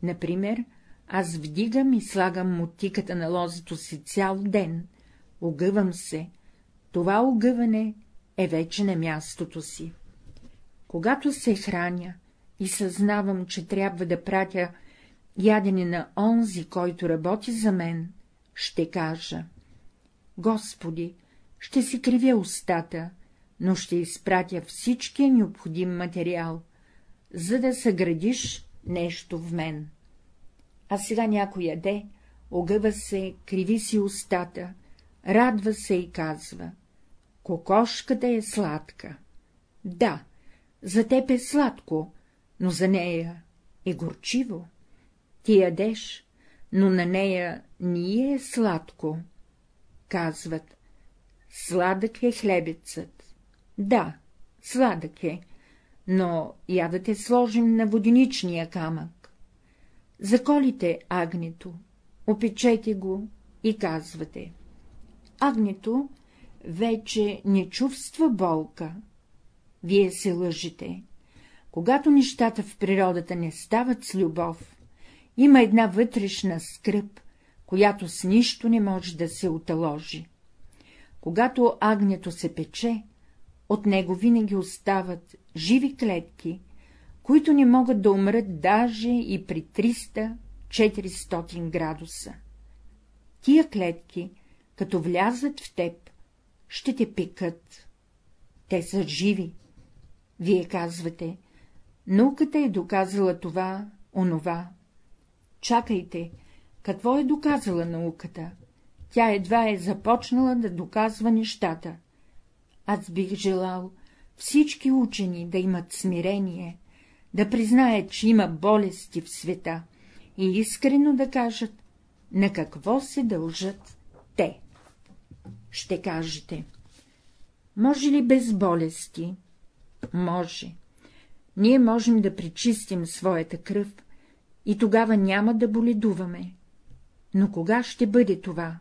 Например, аз вдигам и слагам мотиката на лозето си цял ден, огъвам се, това огъване е вече на мястото си. Когато се храня и съзнавам, че трябва да пратя ядене на онзи, който работи за мен, ще кажа — Господи, ще си кривя устата, но ще изпратя всичкия необходим материал, за да съградиш нещо в мен. А сега някой яде, огъва се, криви си устата, радва се и казва — кокошката е сладка. Да, за теб е сладко, но за нея е горчиво. Ти ядеш, но на нея ни е сладко. Казват, сладък е хлебецът. Да, сладък е, но я да те сложим на воденичния камък. Заколите агнето, опечете го и казвате. Агнето вече не чувства болка. Вие се лъжите. Когато нещата в природата не стават с любов, има една вътрешна скръп, която с нищо не може да се оталожи. Когато агнето се пече, от него винаги остават живи клетки, които не могат да умрат даже и при 300-400 градуса. Тия клетки, като влязат в теб, ще те пикат. Те са живи. Вие казвате, науката е доказала това, онова. Чакайте, какво е доказала науката? Тя едва е започнала да доказва нещата. Аз бих желал всички учени да имат смирение, да признаят, че има болести в света и искрено да кажат, на какво се дължат те. Ще кажете, може ли без болести? Може. Ние можем да причистим своята кръв и тогава няма да боледуваме. Но кога ще бъде това?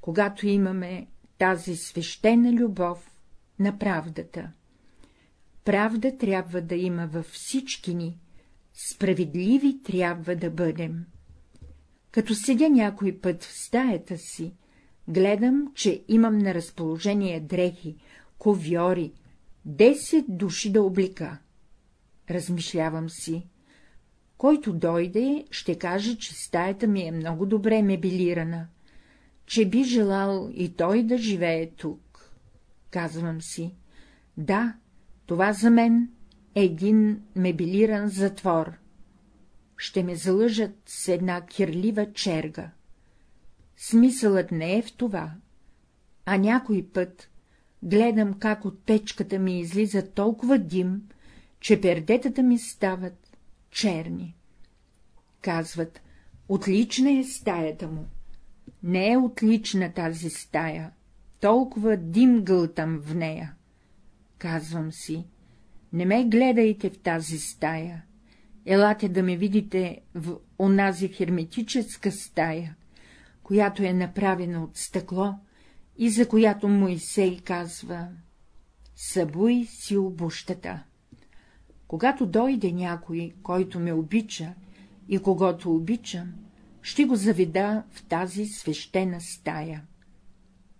Когато имаме тази свещена любов на правдата. Правда трябва да има във всички ни, справедливи трябва да бъдем. Като седя някой път в стаята си, гледам, че имам на разположение дрехи, ковьори, десет души да облика. Размишлявам си. Който дойде, ще каже, че стаята ми е много добре мебелирана, че би желал и той да живее тук. Казвам си, да, това за мен е един мебелиран затвор. Ще ме залъжат с една кирлива черга. Смисълът не е в това, а някой път гледам как от печката ми излиза толкова дим, че пердетата ми стават черни. Казват, отлична е стаята му. Не е отлична тази стая, толкова дим гълтам в нея. Казвам си, не ме гледайте в тази стая, елате да ме видите в онази херметическа стая, която е направена от стъкло и за която Моисей казва — събуй си обущата. Когато дойде някой, който ме обича и когато обичам, ще го заведа в тази свещена стая.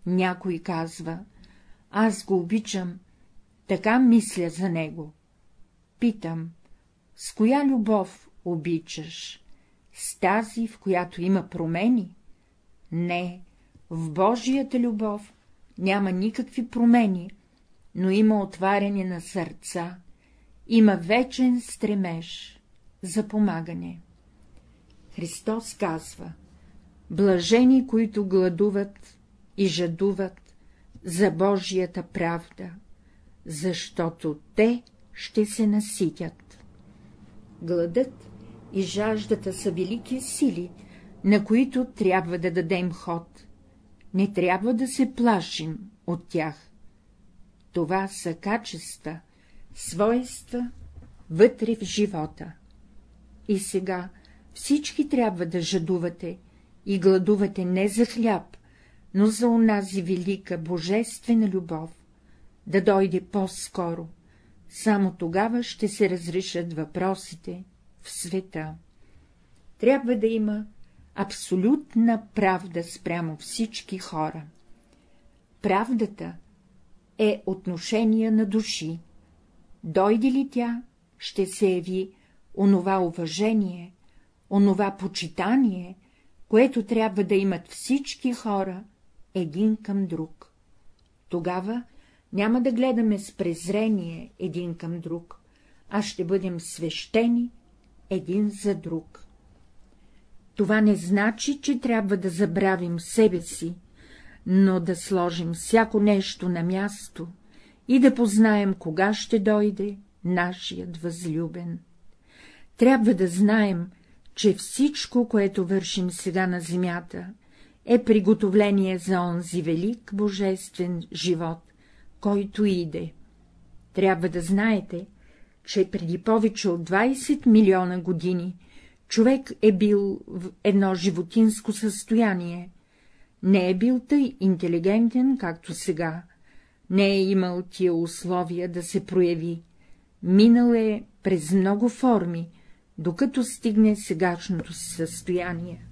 Някой казва, аз го обичам, така мисля за него. Питам, с коя любов обичаш? С тази, в която има промени? Не, в Божията любов няма никакви промени, но има отваряне на сърца, има вечен стремеж за помагане. Христос казва — блажени, които гладуват и жадуват за Божията правда, защото те ще се наситят. Гладът и жаждата са велики сили, на които трябва да дадем ход. Не трябва да се плашим от тях. Това са качества, свойства вътре в живота. И сега всички трябва да жадувате и гладувате не за хляб, но за онази велика божествена любов, да дойде по-скоро, само тогава ще се разрешат въпросите в света. Трябва да има абсолютна правда спрямо всички хора. Правдата е отношение на души. Дойде ли тя, ще се яви онова уважение, онова почитание, което трябва да имат всички хора един към друг. Тогава няма да гледаме с презрение един към друг, а ще бъдем свещени един за друг. Това не значи, че трябва да забравим себе си, но да сложим всяко нещо на място и да познаем, кога ще дойде нашият възлюбен. Трябва да знаем, че всичко, което вършим сега на земята, е приготовление за онзи велик божествен живот, който иде. Трябва да знаете, че преди повече от 20 милиона години човек е бил в едно животинско състояние, не е бил тъй интелигентен, както сега, не е имал тия условия да се прояви, минал е през много форми, докато стигне сегашното си състояние.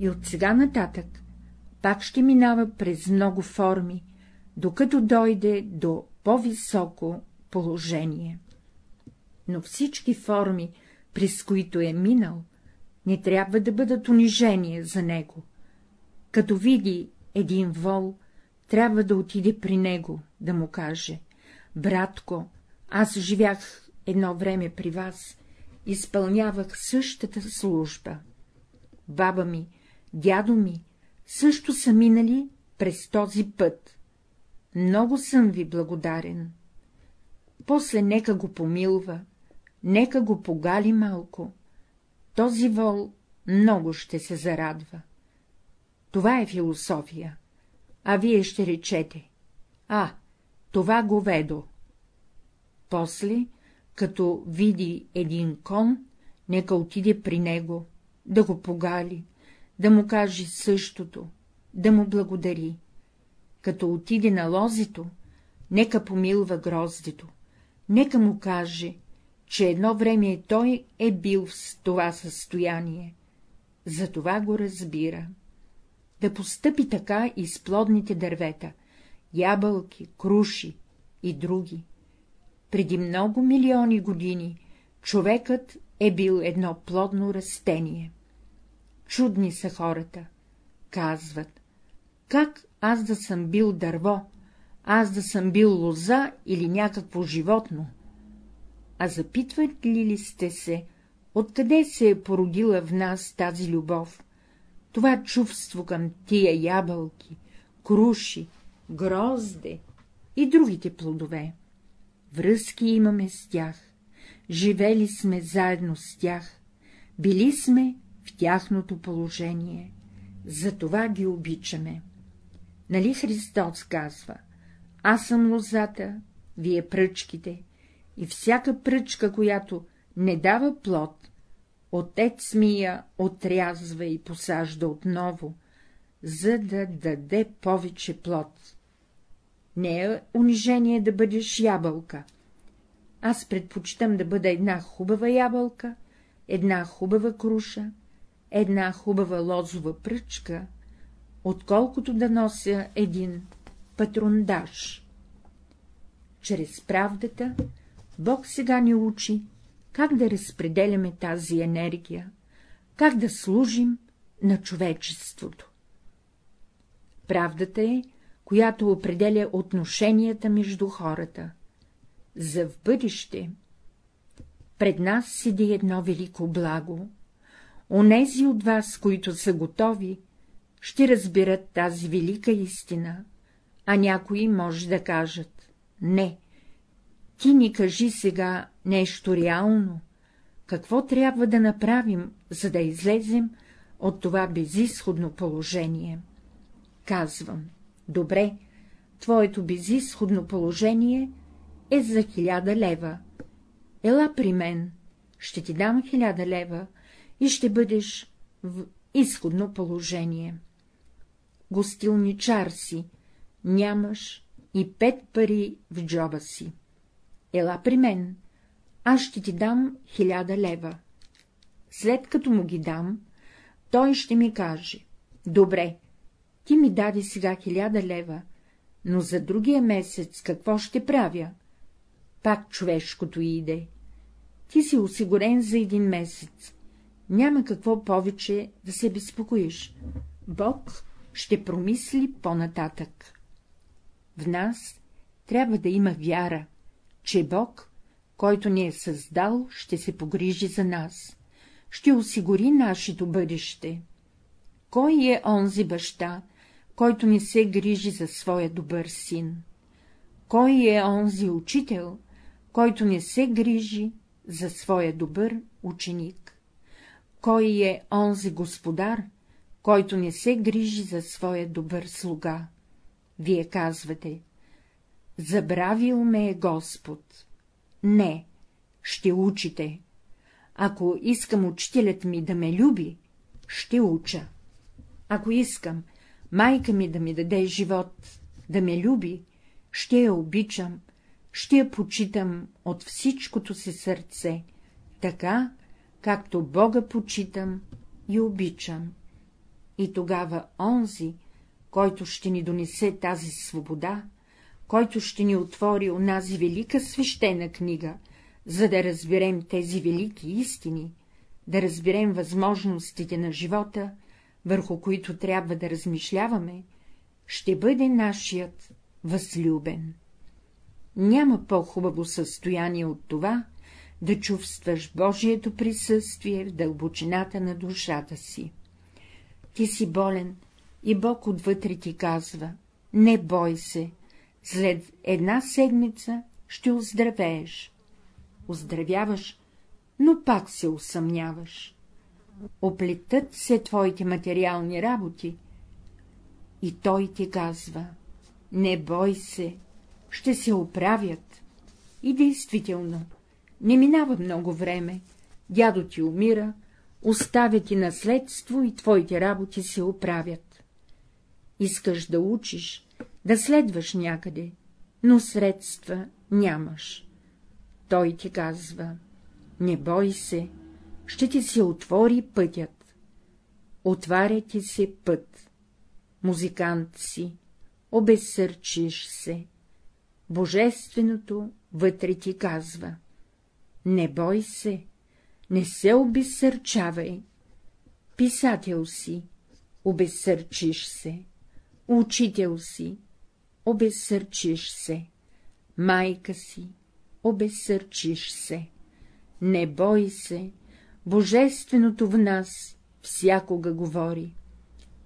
И от сега нататък пак ще минава през много форми, докато дойде до по-високо положение. Но всички форми, през които е минал, не трябва да бъдат унижение за него. Като види един вол, трябва да отиде при него, да му каже — братко, аз живях едно време при вас, изпълнявах същата служба. Баба ми, дядо ми също са минали през този път. Много съм ви благодарен. После нека го помилва, нека го погали малко. Този вол много ще се зарадва. Това е философия. А вие ще речете. А, това го ведо. После, като види един кон, нека отиде при него, да го погали, да му каже същото, да му благодари. Като отиде на лозито, нека помилва гроздето, нека му каже, че едно време той е бил в това състояние. Затова го разбира. Да постъпи така и с плодните дървета, ябълки, круши и други. Преди много милиони години човекът е бил едно плодно растение. Чудни са хората. Казват, как аз да съм бил дърво, аз да съм бил лоза или някакво животно? А запитват ли ли сте се, откъде се е породила в нас тази любов, това чувство към тия ябълки, круши, грозде и другите плодове? Връзки имаме с тях, живели сме заедно с тях, били сме в тяхното положение, затова ги обичаме. Нали Христос казва, аз съм лозата, вие пръчките, и всяка пръчка, която не дава плод, отец ми я отрязва и посажда отново, за да даде повече плод. Не е унижение да бъдеш ябълка. Аз предпочитам да бъда една хубава ябълка, една хубава круша, една хубава лозова пръчка, отколкото да нося един патрондаж. Чрез правдата Бог сега ни учи, как да разпределяме тази енергия, как да служим на човечеството. Правдата е, която определя отношенията между хората. За в бъдеще пред нас седи едно велико благо, онези от вас, които са готови, ще разберат тази велика истина, а някои може да кажат — не, ти ни кажи сега нещо реално, какво трябва да направим, за да излезем от това безисходно положение. Казвам, добре, твоето безисходно положение е за хиляда лева. Ела при мен, ще ти дам хиляда лева и ще бъдеш в изходно положение. Гостилничар си, нямаш и пет пари в джоба си. Ела при мен, аз ще ти дам хиляда лева. След като му ги дам, той ще ми каже — добре, ти ми даде сега хиляда лева, но за другия месец какво ще правя? Пак човешкото иде. Ти си осигурен за един месец. Няма какво повече да се безпокоиш. Бог ще промисли по-нататък. В нас трябва да има вяра, че Бог, който ни е създал, ще се погрижи за нас, ще осигури нашето бъдеще. Кой е онзи баща, който не се грижи за своя добър син? Кой е онзи учител, който не се грижи за своя добър ученик? Кой е онзи господар, който не се грижи за своя добър слуга? Вие казвате, забравил ме е Господ. Не, ще учите. Ако искам учителят ми да ме люби, ще уча. Ако искам майка ми да ми даде живот, да ме люби, ще я обичам, ще я почитам от всичкото си сърце, така, както Бога почитам и обичам. И тогава онзи, който ще ни донесе тази свобода, който ще ни отвори онази велика свещена книга, за да разберем тези велики истини, да разберем възможностите на живота, върху които трябва да размишляваме, ще бъде нашият възлюбен. Няма по-хубаво състояние от това, да чувстваш Божието присъствие в дълбочината на душата си. Ти си болен и Бог отвътре ти казва — не бой се, след една седмица ще оздравееш. Оздравяваш, но пак се усъмняваш. Оплетат се твоите материални работи и той ти казва — не бой се, ще се оправят. И действително, не минава много време, дядо ти умира, оставя ти наследство и твоите работи се оправят. Искаш да учиш, да следваш някъде, но средства нямаш. Той ти казва — не бой се, ще ти се отвори пътят. Отваря ти се път. Музикант си, обезсърчиш се. Божественото вътре ти казва — не бой се, не се обезсърчавай. Писател си, обезсърчиш се. Учител си, обезсърчиш се. Майка си, обезсърчиш се. Не бой се, Божественото в нас всякога говори.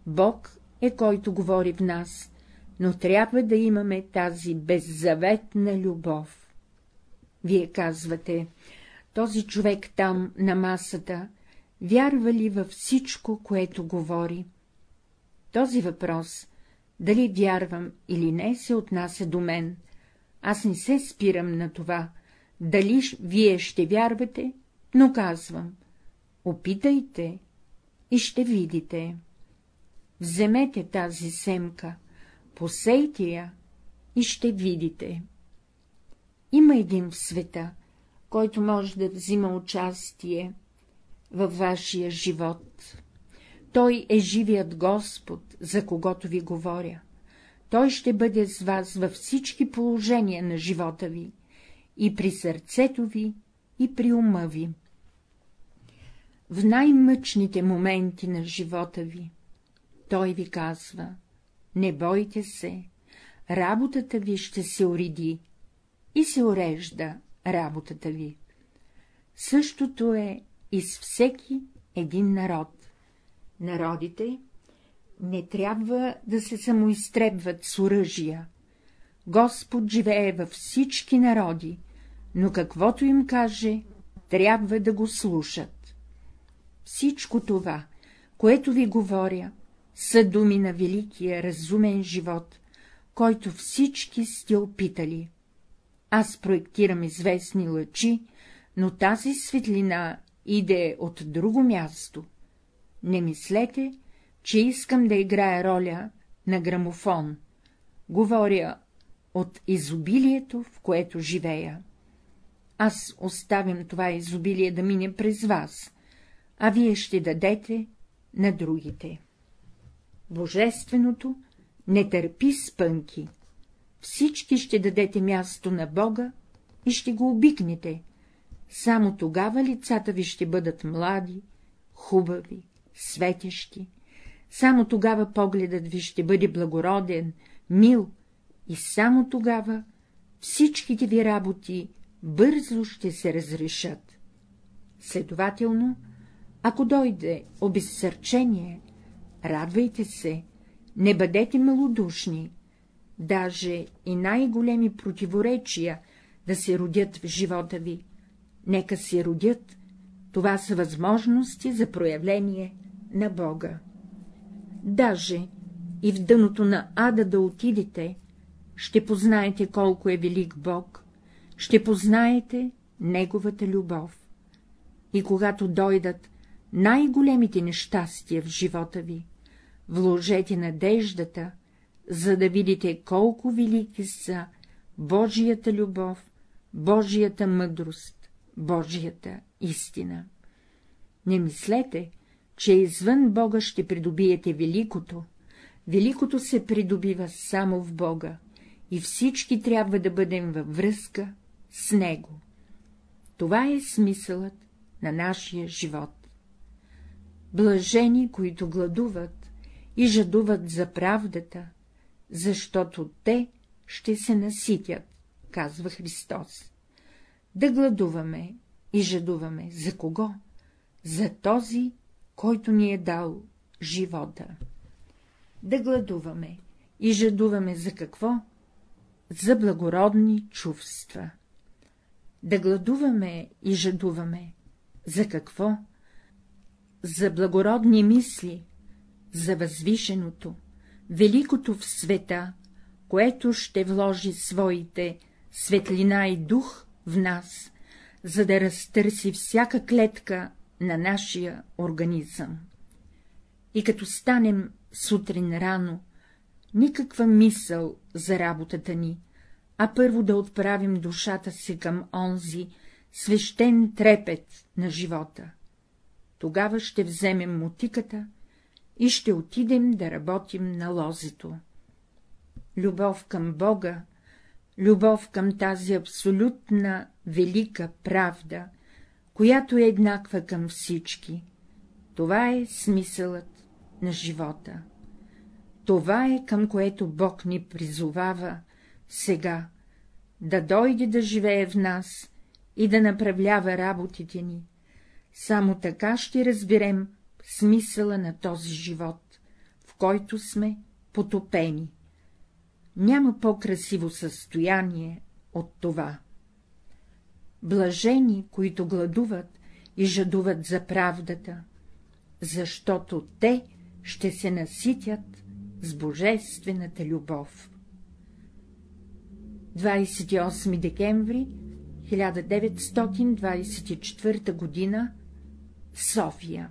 Бог е, който говори в нас, но трябва да имаме тази беззаветна любов. Вие казвате, този човек там, на масата, вярва ли във всичко, което говори? Този въпрос, дали вярвам или не, се отнася до мен. Аз не се спирам на това, дали вие ще вярвате, но казвам, опитайте и ще видите. Вземете тази семка, посейте я и ще видите. Има един в света, който може да взима участие във вашия живот. Той е живият Господ, за когото ви говоря. Той ще бъде с вас във всички положения на живота ви, и при сърцето ви, и при ума ви. В най-мъчните моменти на живота ви той ви казва — не бойте се, работата ви ще се уреди и се урежда работата ви. Същото е и с всеки един народ. Народите не трябва да се самоизтребват с оръжия. Господ живее във всички народи, но каквото им каже, трябва да го слушат. Всичко това, което ви говоря, са думи на великия разумен живот, който всички сте опитали. Аз проектирам известни лъчи, но тази светлина иде от друго място. Не мислете, че искам да играя роля на грамофон. Говоря от изобилието, в което живея. Аз оставям това изобилие да мине през вас, а вие ще дадете на другите. Божественото не търпи спънки. Всички ще дадете място на Бога и ще го обикнете. само тогава лицата ви ще бъдат млади, хубави, светещи, само тогава погледът ви ще бъде благороден, мил и само тогава всичките ви работи бързо ще се разрешат. Следователно, ако дойде обезсърчение, радвайте се, не бъдете малодушни, даже и най-големи противоречия да се родят в живота ви, нека се родят, това са възможности за проявление на Бога. Даже и в дъното на ада да отидете, ще познаете колко е велик Бог, ще познаете Неговата любов. И когато дойдат най-големите нещастия в живота ви, вложете надеждата, за да видите колко велики са Божията любов, Божията мъдрост, Божията истина. Не мислете, че извън Бога ще придобиете великото. Великото се придобива само в Бога и всички трябва да бъдем във връзка с Него. Това е смисълът на нашия живот. Блажени, които гладуват и жадуват за правдата, защото те ще се наситят, казва Христос. Да гладуваме и жадуваме за кого? За този, който ни е дал живота. Да гладуваме и жадуваме за какво? За благородни чувства. Да гладуваме и жадуваме. За какво? За благородни мисли, за възвишеното, великото в света, което ще вложи своите светлина и дух в нас, за да разтърси всяка клетка на нашия организъм. И като станем сутрин рано, никаква мисъл за работата ни, а първо да отправим душата си към онзи свещен трепет на живота. Тогава ще вземем мотиката и ще отидем да работим на лозето. Любов към Бога, любов към тази абсолютна велика правда, която е еднаква към всички. Това е смисълът на живота. Това е към което Бог ни призовава сега, да дойде да живее в нас и да направлява работите ни. Само така ще разберем смисъла на този живот, в който сме потопени. Няма по-красиво състояние от това. Блажени, които гладуват и жадуват за правдата, защото те ще се наситят с божествената любов. 28 декември 1924 г. София